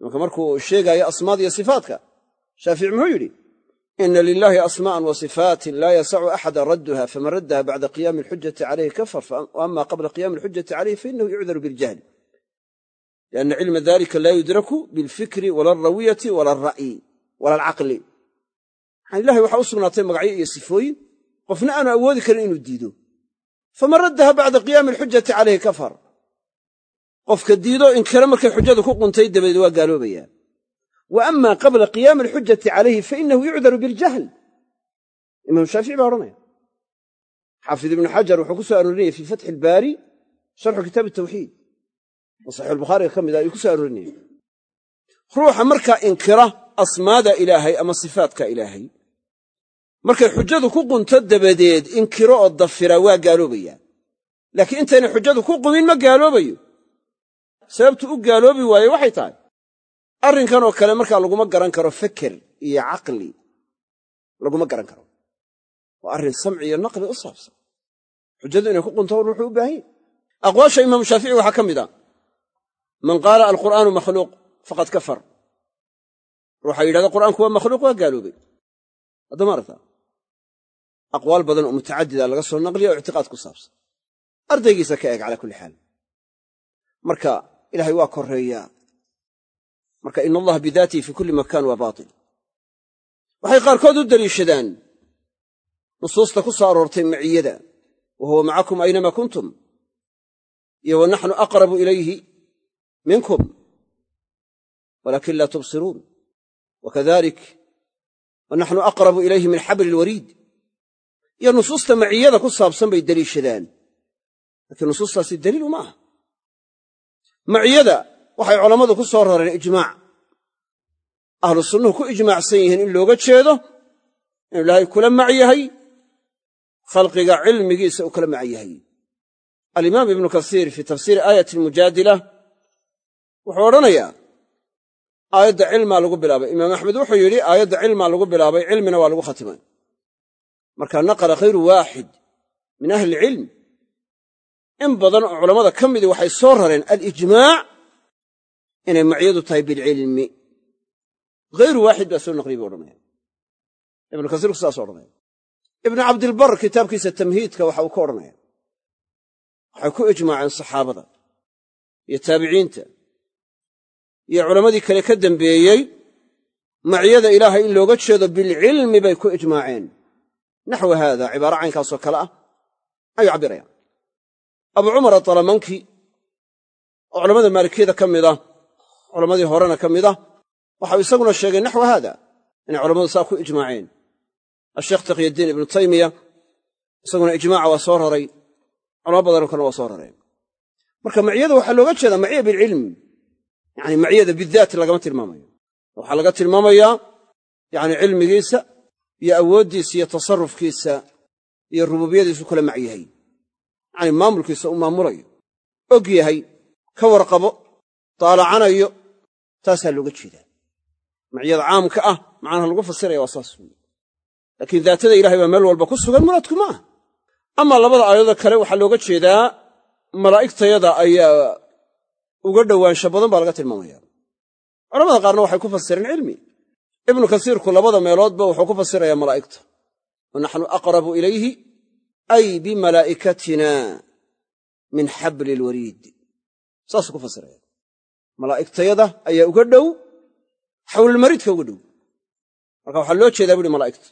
Imanka markuu sheegaayo asmaada iyo sifaatka shaafici muxuu yidhi ina lilahi asmaa'an wa sifaatin laa yasacu axada radduha faman raddaha bacda qiyaami alxujati calayhi kafar ama qabla qiyaami alxujati calayhi fainahu yucdaru biljahli lianna cilma dalika laa yudraku bilfikri wala alrawiyati wala alra'yi wala alcaqli waxaan ilahay waxaa u sugnaatay magacyo iyo sifooyin qofna aanu awoodi karin inuu diido faman raddaha bacda qiyaami alxujati calayhi kafar qofka diido inkare markay xujadu ku quntay dabadeed waa gaaloobaya wa ama qabla qiyaami alxujati calayhi fainahu yucdaru biljahl imam shaafici baa odhanaya xaafid ibnu xajar wuxuu ku soo aroorinaya fii fatxi ilbaari sharxu kitaab tawxiid oo saxiix albukhaariga ka mid ah ayuu ku soo aroorinaya ruuxa markaa inkira asmaada ilaahay ama sifaatka ilaahay markay xujadu ku qunto dabadeed inkiro oo dafira waa gaaloobaya laakiin intaynay xujadu ku qumin ma gaaloobayo sababtu u gaaloobi waaye waxay tahay arrinkan oo kale markaa laguma garan karo feker iyo caqli laguma garan karo. Waa arrin samci iyo naqli u saabsan. Xujadu inay ku qunto ruuxuu u baahan yahy aqwaasha imaamu shaafici waxaa ka mid a man qaala alqur'aanu makhluuq faqad kafar. Ruuxa yidhahda qur'aanku waa makhluuq waa gaaloobay. Haddama aragtaa aqwaal badan oo mutacadida laga soo naqliya oo ictiqaad ku saabsan. Ardaygiisa ka eeg calaa kulli xaal. Marka ilaahay waa koreeyaa marka ina allaha bidaatihi fi kulli makan waa baatil. Waxay qaarkood u deliishadaan nusuusta ku soo aroortay maciyada wa huwa macakum aynama kuntum. Iyo wa naxnu aqrabu ilayhi minkum. Walakin laa tubsiruun. Wakadalik wa naxnu aqrabu ilayhi min xabli ilwariid iyo nusuusta maciyada ku saabsan bay deliishadaan laakiin nusuustaasi daliil uma aha waxay culammadu ku soo rareen ijmaac. Ahlu sunnuhu ku ijmaacsan yihiin in looga jeedo inuu ilaahay kula mac yahay khalqiga cilmigiisa uu kala mac yahay. Alimaam ibnu kasiir fii tafsiiri aayati almujaadila wuxuu odhanayaa aayadda cilmaa lagu bilaabay. Imaam axmed wuxuu yidhi aayadda cilmaa lagu bilaabay cilmina waa lagu khatimay. Marka naqala khayru waaxid min ahli ilcilm in badan oo culammada ka midii waxay soo rareen alijmaac inay macyadu tahay bilcilmi hayru waaxid baa soo naqliy bu odhanaya ibnu kasiirku sidaas odhanaya ibnu cabdilbar kitaabkiisa tamhiidka waxa uu ka odhanaya waxay ku ijmaaceen saxaabada iyo taabiciinta iyo culammadii kale ka dambeeyey macyada ilaahay in looga jeedo bilcilmi bay ku ijmaaceen. Naxwa haada cibaaro caynkaasoo kale ah ayuu cabbirayaan abu cumar atalamanki oo culammada maalikiyada ka mid ah culammadii horena ka mid ah waxau isaguna sheegay naxwa haada inay culammadu saa ku ijmaaceen. Asheekh taqyaddiin ibnu taymiya isaguna ijmaaca waa soo raray culamo badanoo kalena waa soo rareen. Marka maciyada waxaa looga jeedaa maciya bilcilmi yani maciyada bidaat lagama tilmaamayo. Waxaa laga tilmaamayaa yani cilmigiisa iyo awooddiisa iyo tasarufkiisa iyo rububiyadiisu kula mac yahay. Yani maamulkiisa u maamulayo og yahay ka warqabo daalacanayo taasaa looga jeedaa. Maciyada caamka ah macnaha lagu fasiraya waa saas wey laakiin daatada ilahay baa meel walba ku sugan muraadku ma aha. Amaa labada aayadoo kale waxaa looga jeedaa malaa'igtayada ayaa uga dhowaansha badan baa laga tilmaamaya. Culamada qaarna waxay ku fasireen cilmi. Ibnu kasiirku labada meeloodba wuxuu ku fasirayaa malaa'igta. Wa naxnu aqrabu ilayhi ay bimalaa'ikatina min xabli lwariid saasuu ku fasiraya malaa'igtayada ayaa uga dhow xawlulmariidka uga dhow. Marka waxaa loo jeedaa buuhi malaa'igta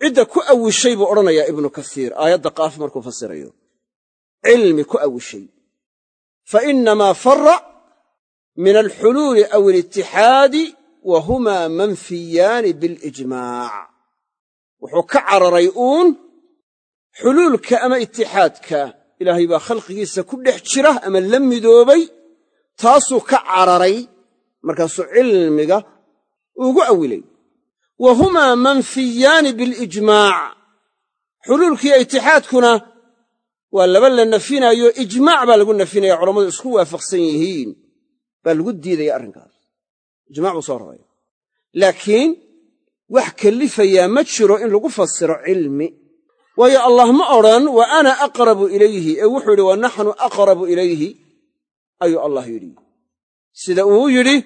cidda ku awishay buu odhanayaa ibnu kasiir aayadda qaaf markuu fasirayo. Cilmi ku awishay fa inamaa fara min alxuluuli aw alitixaadi wa humaa manfiyaani bilijmaac. Wuxuu ka cararay uun xuluulka ama itixaadka ilaahay baa khalqigiisa ku dhex jira ama la midoobay taasuu ka cararay markaasuu cilmiga ugu awilay. Wa humaa manfiyaani bilijmaac xuluulkiiyo itixaadkuna waa laba la nafinaayo ijmaac baa lagu nafinaya culammadu isku waafaqsan yihiin baa lagu diidaya arrinkaas. Ijmac buu soo raraya laakiin wax kellifayaa ma jiro in lagu fasiro cilmi. Waayo allah ma odhan wa ana aqrabu ilayhi. Ee wuxuu yidhi wa naxnu aqrabu ilayhi ayuu allah yidhi. Sida uu yidhi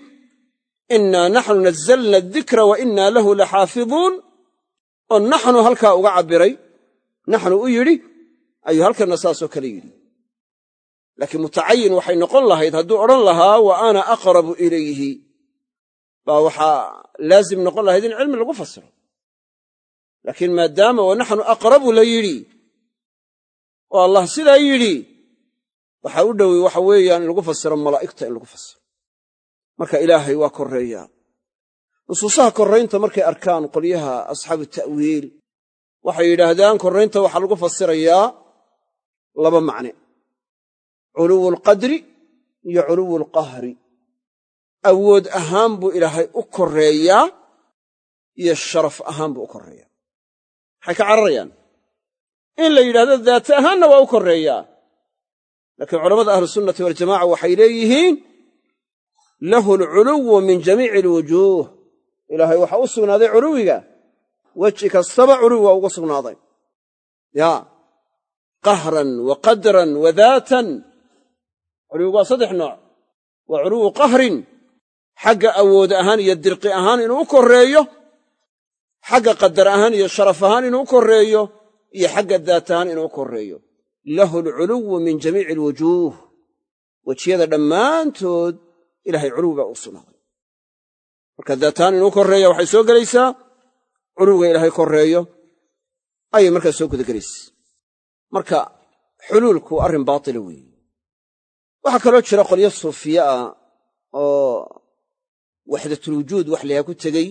innaa naxnu nazzalna adikra wa innaa lahu laxaafiduun. Oo naxnu halkaa uga cabbiray naxnu u yidhi ayuu halkanna saasoo kale yidhi. Laakiin mutacayin waxay noqon lahayd hadduu odhan lahaa wa ana aqrabu ilayhi. Baa waxaa laazim noqon lahayd in cilmi lagu fasiro. Laakiin maadaama wa naxnu aqrabu la yidhi oo allah sidaa yidhi waxaa u dhowey waxa weeyaan in lagu fasiro malaa'igta in lagu fasiro marka ilaahay waa korreeyaa. Nusuusaha korraynta markay arkaan qolyaha asxaabu ta'wiil waxay yidhaahdaan korraynta waxaa lagu fasirayaa laba macne. Culuwu alqadri iyo culuwu alqahri awood ahaan buu ilaahay u korreeyaa iyo sharaf ahaan buu u korreeyaa. Maxay ka cararayaan. In la yidhahdo daata ahaanna waa u korreeyaa laakiin culamada ahlusunnati waljamaca waxay leeyihiin lahu alculuwu min jamiici alwujuuh ilaahay waxaa u sugnaaday culuwiga. Weji kastaba culuwi waa uga sugnaaday. Yaa qahran wa qadran wa daatan culuwigu waa saddex nooc. Waa culuwu qahrin xagga awood ahaan iyo dirqi ahaan inuu u korreeyo xagga qadar ahaan iyo sharaf ahaan inuu u korreeyo iyo xagga daat ahaan inuu u korreeyo lahu alculuwu min jamiici alwujuuh. Wejiyada dhammaantood ilahay culuwi baa u sugnaaday. Marka daat ahaan inuu korreeya waxay soo gelaysaa? Culuwiga ilaahay korreeyo. Ayay markaa soo guda gelaysa marka xuluulku arrin baatila weeye waxaa kaloo jira qolyo suufiye ah oo waxdatulwujuud wax layaha ku tegey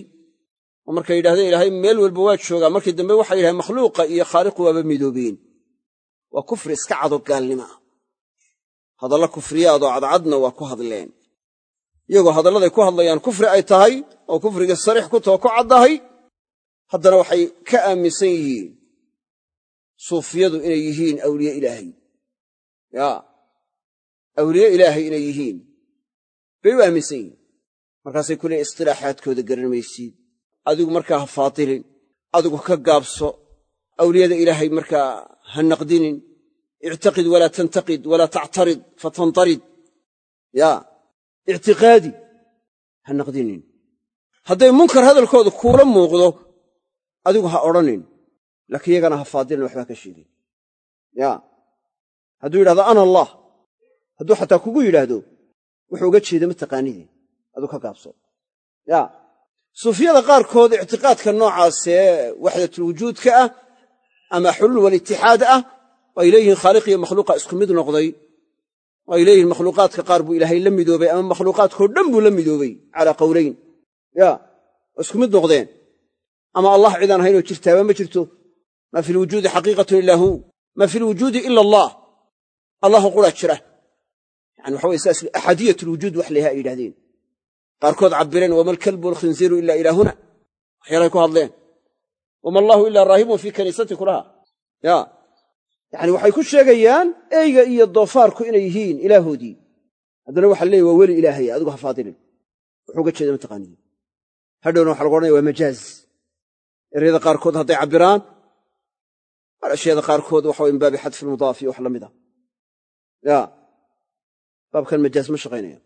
oo markay yidhahdeen ilaahay meel walba waa joogaa. Markii dambe waxay yidhahdeen makhluuqa iyo khaaliqu waaba midoobeen waa kufri iska cado gaalnimo ah. Hadalla kufriyaadoo cadcadna waa ku hadleen. Iyagoo hadalladay ku hadlayaan kufri ay tahay oo kufrigii sariix ku taho ku caddahay haddana waxay ka aaminsan yihiin suufiyadu inay yihiin awliye ilaahay. Yaa awliye ilaahay inay yihiin. Bay u aaminsan yihiin. Markaasay ku leeyiin istilaaxaadkooda garan adigu markaa ha faatilin. Adigu ka gaabso. Awliyada ilaahay markaa ha naqdinin. Ictaqid walaa tantaqid walaa tactarid fatantarid yaa ictiqaadi ha naqdinin. Hadday munkar hadalkooda kuula muuqdo adigu ha odhanin. Laakiin yagana ha faadilin waxbaa ka sheegin yaa hadduu yidhahdo ana allah. Hadduu xataa kugu yidhaahdo wuxuu uga jeeda ma taqaanidin aduu ka gaabso. Yaa suufiyada qaarkood ictiqaadka noocaasee waxdatulwujuudka ah ama xuluul walitixaad ah ay leeyihiin khaaliq iyo makhluuqa isku mid noqday. Ay leeyihiin makhluuqaadka qaar buu ilaahay la midoobay ama makhluuqaadkao dhan buu la midoobay calaa qowlayn ya isku mid noqdeen. Ama allah cidaan ahaynoo jirtaaba ma jirto. Maa fi lwujuudi xaqiiqatun ilaa hu. Maa fi lwujuudi ila allah. Allahu quraa jira. Yani waxa weye saas axadiyat lwujuud wax layaha ay yidhahdeen qaarkood cabireen wama alkalbu walkhinziiru ila ilaahuna waxyaalahay wama allahu ilaa raahibun fii kaniisati kulaha ya yani waxay ku sheegayaan eyga iyo doofaarku inay yihiin ilaahoodii haddana waxa leeyahy waa weli ilaahaya adigu ha faadilin wuxuu uga jeeda mataqaaniin hadhowna waxa lagu odhanaya waa majaaz eryada qaarkood hadday cabbiraan ashyaada qaarkood waxa min baabi xadfi lmudaafi wax la mid a ya baabkan majaaz ma shaqaynaya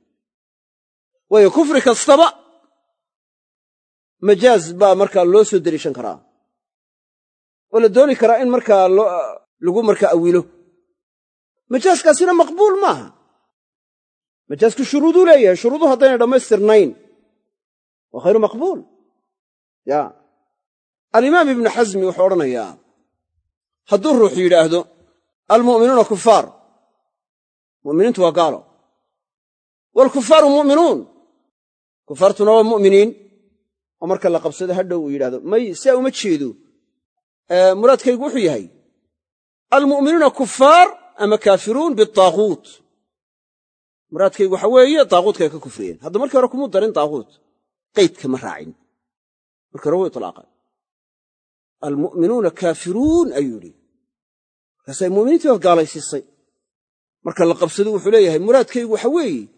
waayo kufri kastaba majaaz baa markaa loo soo deliishan karaa oo la dooni karaa in markaa lagu markaa awilo. Majaaskaasina maqbuul maaha. Majaasku shuruuduu leeyahay shuruuduhu haddaynay dhammaystirnayn. Waa khayru maqbuul. Ya. Alimaam ibnu xasmi wuxuu odhanayaa hadduu ruuxu yidhaahdo almu'minuuna kufaar mu'miniintu waa gaalo. Waalkufaaru mu'minuun. Kufaartuna waa mu'miniin. Oo marka la qabsado hadhow uu yidhahdo may siaa uma jeedo muraadkaygu wuxuu yahay almu'minuuna kufaar ama kaafiruun bitaaguut muraadkaygu waxa weeye taaguutkay ka kufriyeen. Hadda markii hore kumuu darin taaguut qaydka ma raacin. Markii hore wuu itlaaqay. Almu'minuuna kaafiruun ayuu yidhi. Markaasay mu'miniintii baad gaalaysiisay. Marka la qabsado wuxuu leeyahay muraadkaygu waxa weeye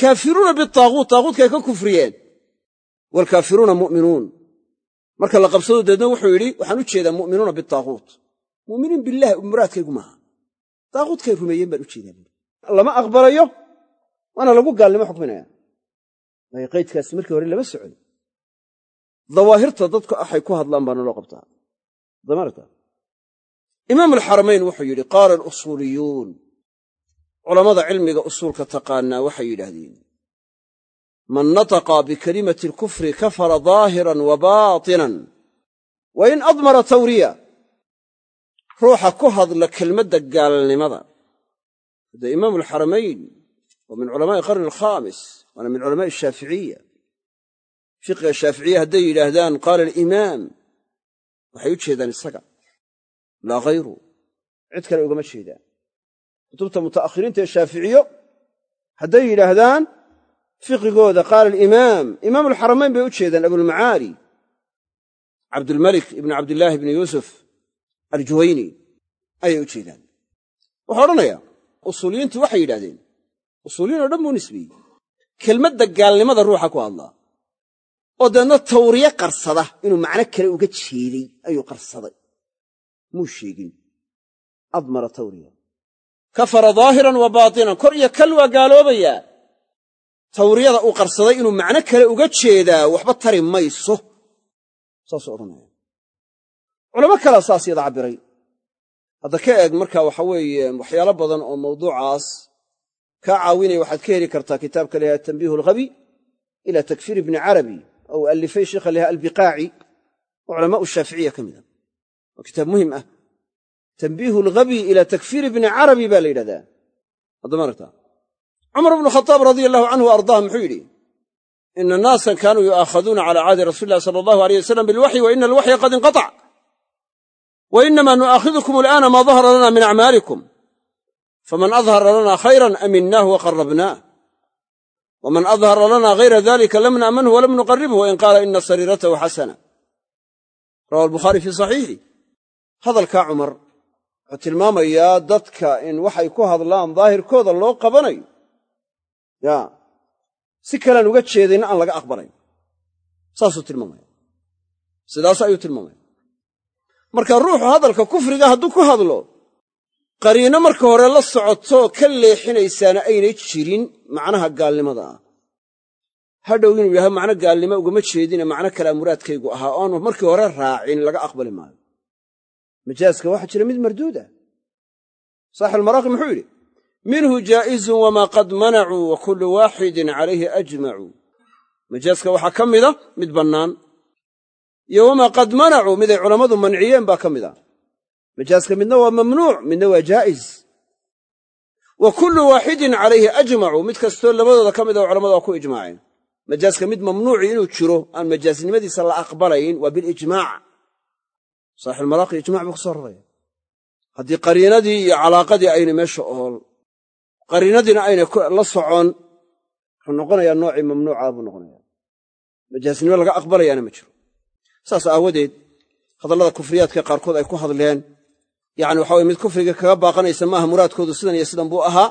kaafiruuna bitaaguut taaguutkay ka kufriyeen. Waalkaafiruuna marka la qabsado deedna wuxuu yidhi waxaan u jeedaa mu'minuuna bitaaguut mu'miniin bilah muraadkaygu maaha taaguutkay rumeeyeen baan u jeedaa lama aqbalayo waana lagu gaalnimo xukminaya. Waayo qaydkaasi markii hore lama socon dawaahirta dadku axay ku hadlaan baana loo qabtaa. Damarta. Imaam alxaramayn wuxuu yidhi qaala alusuuliyuun. Culammada cilmiga usuulka taqaanaa waxay yidhaahdeen man nataqa bikalimati alkufri kafara daahiran wa baatinan. Wa in admara tawriya ruuxa ku hadla kelmadda gaalnimada. Hadda imaamu alxaramayn waa min culamaa'i qarni alkhaamis waana min culamaa'i ashaaficiya fiqiga shaaficiya hadday yidhaahdaan qaala alimaam waxay u jeedaan isaga laa hayru cid kale ugama jeedaan. Kutubta muta'akhiriinta ee shaaficiyo hadday yidhaahdaan fiqigooda qaala alimaam imaam alxaramayn bay u jeedaan abulmacaali cabdulmalik ibni cabdillaahi ibni yuusuf aljuwayni ayay u jeedaan. Wuxuu odhanayaa usuuliyiintu waxay yidhahdeen usuuliyiin oo dhan buu nisbeeyey kelmadda gaalnimada ruuxa ku hadlaa oo deedna tawriye qarsada inuu macno kale uga jeeday ayuu qarsaday. Muu sheegin admara tawriya kafara daahiran wa baatinan kor iyo kal waa gaaloobayaa tawriyada uu qarsaday inuu macno kale uga jeedaa waxba tari mayso. Saasuu odhanaya culamo kalea saas yada cabbiray. Hadda ka eeg marka waxa weeye waxyaalo badan oo mawduucaas kaa caawinaya waxaad ka heli kartaa kitaabka layaha tanbiihu alghabi ila takfiir ibni carabi oo uu allifay sheikha layaha albiqaaci oo culamaau shaaficiya ka mid a waa kitaab muhiim ah. Tanbiihu alghabi ila takfiir ibni carabi baa la yidhahdaa. Haddama aragtaa cumar bnu khadaab radia allahu canhu ardaah muxuu yidhi ina naasan kaanuu yu'aakhaduuna cala caadi rasuli illahi sala allahu aleyh wasalam bilwaxyi wa ina alwaxya qad inqatac wa inama nu'aakhidukum al'aana maa dahara lana min acmaalikum faman adhara lana khayran aminnaah wa qarrabnaah waman adhara lana hayra dalika lam na'manhu walam nuqarribhu wain qaala ina sariiratahu xasana rawa albukhaari fii saxiixi hadalkaa cumar wuxuu tilmaamayaa dadka in waxay ku hadlaan daahirkooda loo qabanayo ya si kalean uga jeedayna aan laga aqbalayn. Saasuu tilmaamaya. Sidaas ayuu tilmaamaya. Marka ruuxu hadalka kufriga hadduu ku hadlo qariino marka hore la socotoo ka leexinaysaana aynay jirin macnaha gaalnimada ah. Hadhow inuu yidhahdo macno gaalnimo ugama jeedine macno kalea muraadkaygu ahaa o aanu markii hore raacin laga aqbali maayo. Majaaska waxaa jira mid marduud ah. Saaxibulmaraaqi muxuu yidhi minhu jaa'izun wamaa qad manacuu wa kullu waaxidin calayhi ajmacuu majaaska waxaa ka mida mid bannaan iyo wamaa qad manacuu miday culammadu manciyeen baa ka mid a majaaska midna waa mamnuuc midna waa jaa'iz. Wa kullu waaxidin calayhi ajmacu mid kastoo labadooda ka mid a culamadu waa ku ijmaaceen. Majaaska mid mamnuuci inuu jiro aan majaasnimadiisa la aqbalayn waa bilijmaac saaxibulmalaaqi ijmac haddii qariinadii iyo calaaqadii ayna ool qariinadiina ayna la socon wuxuu noqonayaa noocii mamnuuca buu noqonaya majaasnimo laga aqbalayaana ma jiro. Saas aawadeed hadallada kufriyaadka qaarkood ay ku hadleen yacni waxa weye mid kufriga kaga baaqanaysa maaha muraadkoodu sidan iyo sidan buu ahaa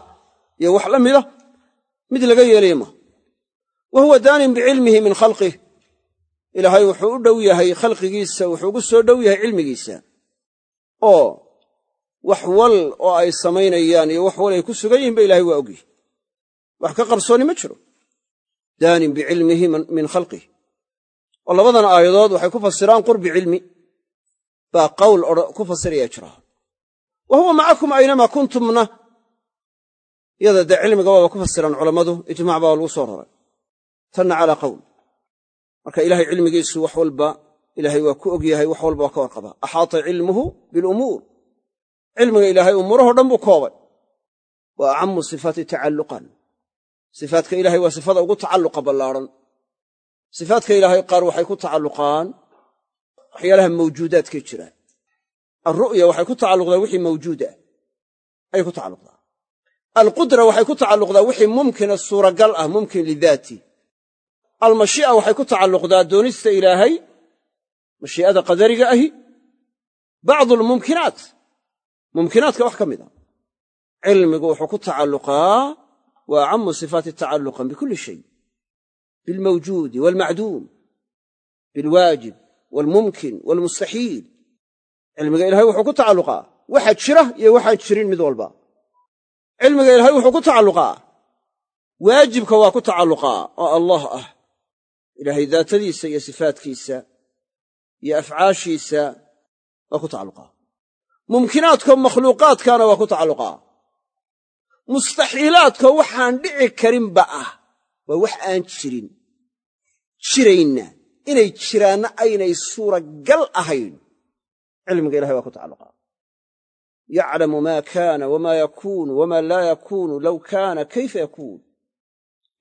iyo wax la mida mid laga yeelaya maaha wa huwa daanin bicilmihi min khalqih. Ilaahay wuxuu u dhow yahay khalqigiisa wuxuu ugu soo dhow yahay cilmigiisa. Oo wax wal oo ay samaynayaan iyo wax wal ay ku sugan yihiin ba ilahay waa ogyihi wax ka qarsooni ma jiro. Daanin bicilmihi min khalqih. Oo labadan aayadood waxay ku fasiraan qurbi cilmi. Baa qowl ku fasiraya jira. Wa huwa macakum aynamaa kuntumna iyada dee cilmiga waaba ku fasiraan culammadu ijmac baa lagu soo raray. Tanna calaa qowl marka ilahay cilmigiisu wax walba ilaahay waa ku og yahay wax walba waa ka warqabaa. Axaata cilmuhu bilumuur cilmiga ilaahay umuurahoo dhan buu koobay. Wa acamu sifaati tacalluqan. Sifaatka ilahay waa sifada ugu tacalluqa ballaadhan sifaatka ilaahay qaar waxay ku tacalluqaan waxyaalaha mawjuudaadkay jiraan. Alru'ya waxay ku tacalluqdaa wixii mawjuuda ayay ku tacalluqdaa alqudra waxay ku tacalluqdaa wixii mumkina suuragal ah mumkin lidaati. Almashii'a waxay ku tacalluqdaa doonista ilaahay mashii'ada qadariga ahi. Bacdu almumkinaat mumkinaadka wax ka mid a cilmigu wuxuu ku tacalluqaa wa acamu sifaati tacalluqan bikulli shay bilmawjuudi waalmacduum bilwaajib waalmumkin waalmustaxiil cilmiga ilahay wuxuu ku tacalluqaa waxa jira iyo waxaan jirin mid walba cilmiga ilahay wuxuu ku tacalluqaa waajibka waa ku tacalluqaa oo allah ah ilaahay daatadiisa iyo sifaadkiisa iyo afcaashiisa waa ku tacalluqaa mumkinaadko makhluuqaadkaana waa ku tacalluqaa. Mustaxiilaadko waxaan dhici karinba ah waa wax aan jirin. Jiraynna inay jiraanna aynay suuragal ahayn. Cilmiga ilahay waa ku tacalluqaa. Yaclamu maa kaana wamaa yakuunu wamaa laa yakuunu low kaana kayfa yakuun.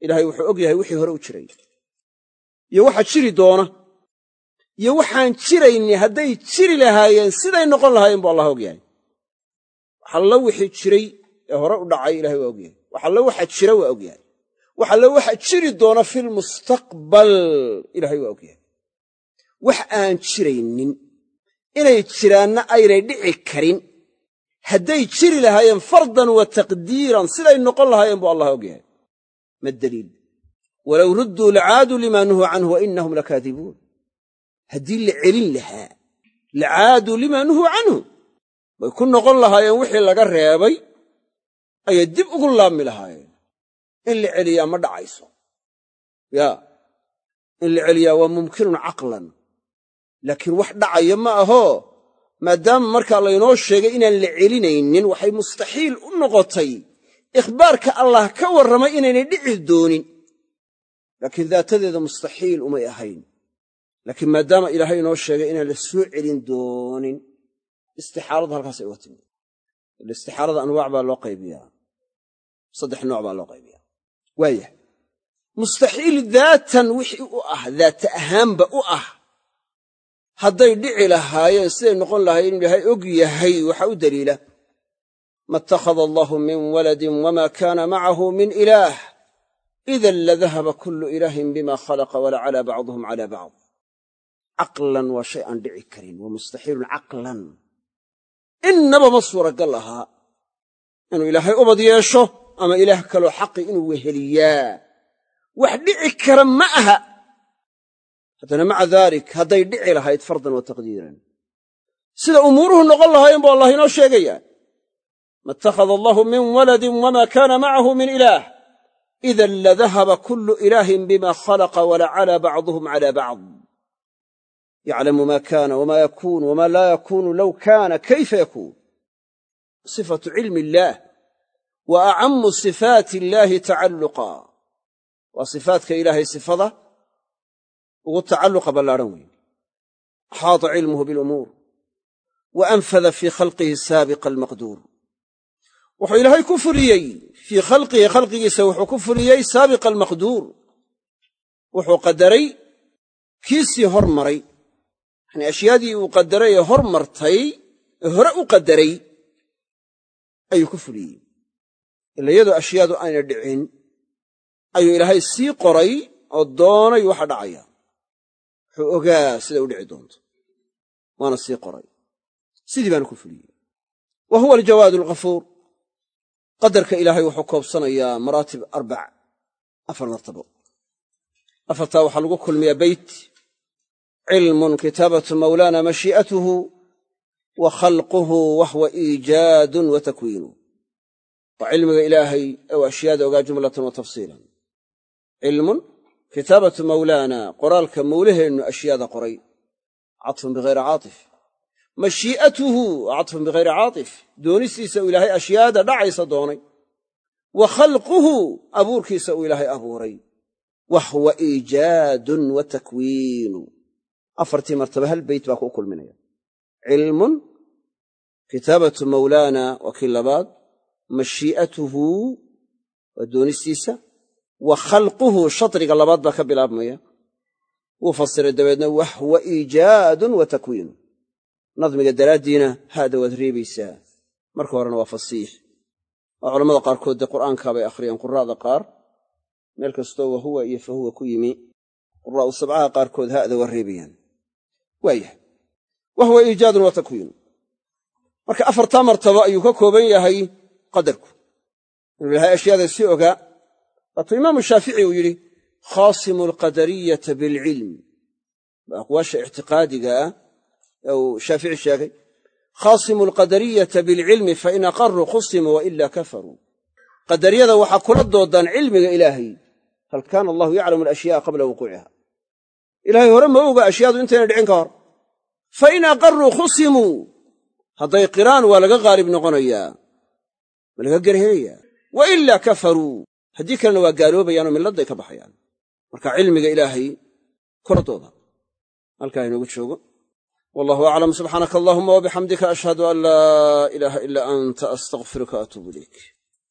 Ilahay wuxuu og yahay wixii hore u jiray. Iyo waxa jiri doona iyo waxaan jirayni hadday jiri lahaayeen siday noqon lahaayeen bu allah og yahay waxallo wixii jiray ee hore u dhacay ilahay waa og yahay waxallo waxa jira waa og yahay waxallo waxa jiri doona filmustaqbal ilahay waa og yahay wax aan jiraynin inay jiraanna aynay dhici karin. Hadday jiri lahaayeen fardan wa taqdiiran siday noqon lahaayeen buu allah og yahay ma daliil? Walow rudduu lacaaduu limaa nuhuu canhu wa inahum lakaadibuun haddii la celin lahaa lacaaduu limaa nuhuu canhu. Way ku noqon lahaayeen wixii laga reebay ayay dib ugu laabmi lahaayeen. In la celiyaa ma dhacayso. Yaa in la celiyaa waa mumkinun caqlan. Laakiin wax dhacaya ma ahoo maadaama markaa laynoo sheegay inaan la celinaynin waxay mustaxiil u noqotay ikhbaarka allah ka warramay inaynay dhici doonin. Laakiin daatadeeda mustaxiil umay ahayn laakiin maadaama ilaahay inoo sheegay inaan la soo celin doonin istixaaladu halkaasay uga timid. Istixaalada anwaac baa loo qaybiyaa. Saddex nooc baa loo qaybiyaa. Waayah mustaxiil daatan wixii u ah daata ahaanba u ah. Hadday dhici lahaayeen siday noqon lahayen inuu ilaahay og yahay waxaa u daliila. Ma ittakhada allahu min waladin wama kaana macahu min ilaah idan ladahaba kullu ilaahin bima khalaqa walacalaa bacduhum cala bacd caqlan waa shay aan dhici karin waa mustaxiilun caqlan. Innaba ma suuragal ahaa inuu ilaahay ubad yeesho ama ilaah kaloo xaqi inuu weheliyaa. Wax dhici kara ma aha. Haddana maca daalik hadday dhici lahayd fardan wa taqdiiran. Sida umuuruhu noqon lahaayeen buu allah inoo sheegayaa. Ma ittakhada allahu min waladin wama kaana macahu min ilaah. Idan ladahaba kullu ilaahin bima khalaqa walacalaa bacduhum cala bacd yaclamu ma kaana wama yakuunu wama laa yakuunu low kaana kayfa yakuun sifatu cilmi illaah wa acamu sifaati illaahi tacalluqa waa sifaatka ilaahay sifada ugu tacalluqa ballaadhan weyn axaata cilmuhu bilumuur wa anfada fii khalqihi saabiqa almaqduur wuxuu ilaahay ku fuliyey fii khalqihi khalqigiisa wuxuu ku fuliyey saabiqa almaqduur wuxuu qadaray kiisii hor yacnii ashyaadii uu qadaray ee hor martay ee hore u qadaray ayuu ku fuliyey. Ila iyadoo ashyaadu ayna dhicin ayuu ilaahay sii qoray oo doonay waxa dhacaya. Wuxuu ogaa siday u dhici doonto waana sii qoray. Sidii baanu ku fuliyey. Wa huwa aljawaad alghafuur. Qadarka ilaahay wuxuu koobsanayaa maraatib arbac afar martabo cilmun kitaabatu mawlaana mashii'atuhu wa khalquhu wahwa iijaadun wa takwiinu waa cilmiga ilaahay u ashyaada ogaa jumlatan wa tafsiilan cilmun kitaabatu mawlaana qoraalka mawlaheennu ashyaada qoray catfun bihayri caatif mashii'atuhu catfun bihayri caatif doonistiisa uu ilaahay ashyaada dhacaysa doonay wa khalquhu abuurkiisa uu ilaahay abuuray iijaadun wa takwiinu afartii martaba hal beyt baa ku kulminaya. Cilmun kitaabatu mawlaana waa kii labaad mashii'atuhu waa doonistiisa wa khalquhu shadriga labaad baa ka bilaabmaya. Wuu fasiray dabeedna wahwa iijaadun wa takwiinu nadmiga daraaddiina haada waad reebaysaa. Marka horena waa fasiix. Oo culamada qaarkood dee qur'aankaabay akhriyaan quraa'da qaar. Meel kastoo wahuwa iyo fahuwa ku yimi. Quraa'u sabcaha qaarkood haada waa reebayaan waayahay wahwa iijaadun wa takwiinu marka afartaa martabo ayuu ka kooban yahay qadarku. Inuu ilahay ashyaada si ogaa waatuu imaamu shaafici uu yidhi khaasimu alqadariyata bilcilm waa aqwaasha ictiqaadiga ah ee uu shaafici sheegay. Khaasimu alqadariyata bilcilmi fain aqaruu khusimuu wa ila kafaruu qadariyada waxaa kula doodaan cilmiga ilaahay. Hal kaana allahu yaclamu alashya'a qabla wuquuciha ilaahay hore ma oga ashyaadu intayna dhicin ka hor. Fain aqaruu khusimuu hadday qiraan waa laga qaalib noqonayaa waa laga gerhelayaa wa ilaa kafaruu haddii kalena waa gaaloobayaanoo milladday ka baxayaan. Marka cilmiga ilaahay kula dooda halkaa inoogu joogo. Wallahu aclam subxaanaka allahuma wabixamdika ashhadu an laa ilaaha ilaa anta astaqfiruka atuubu ilayk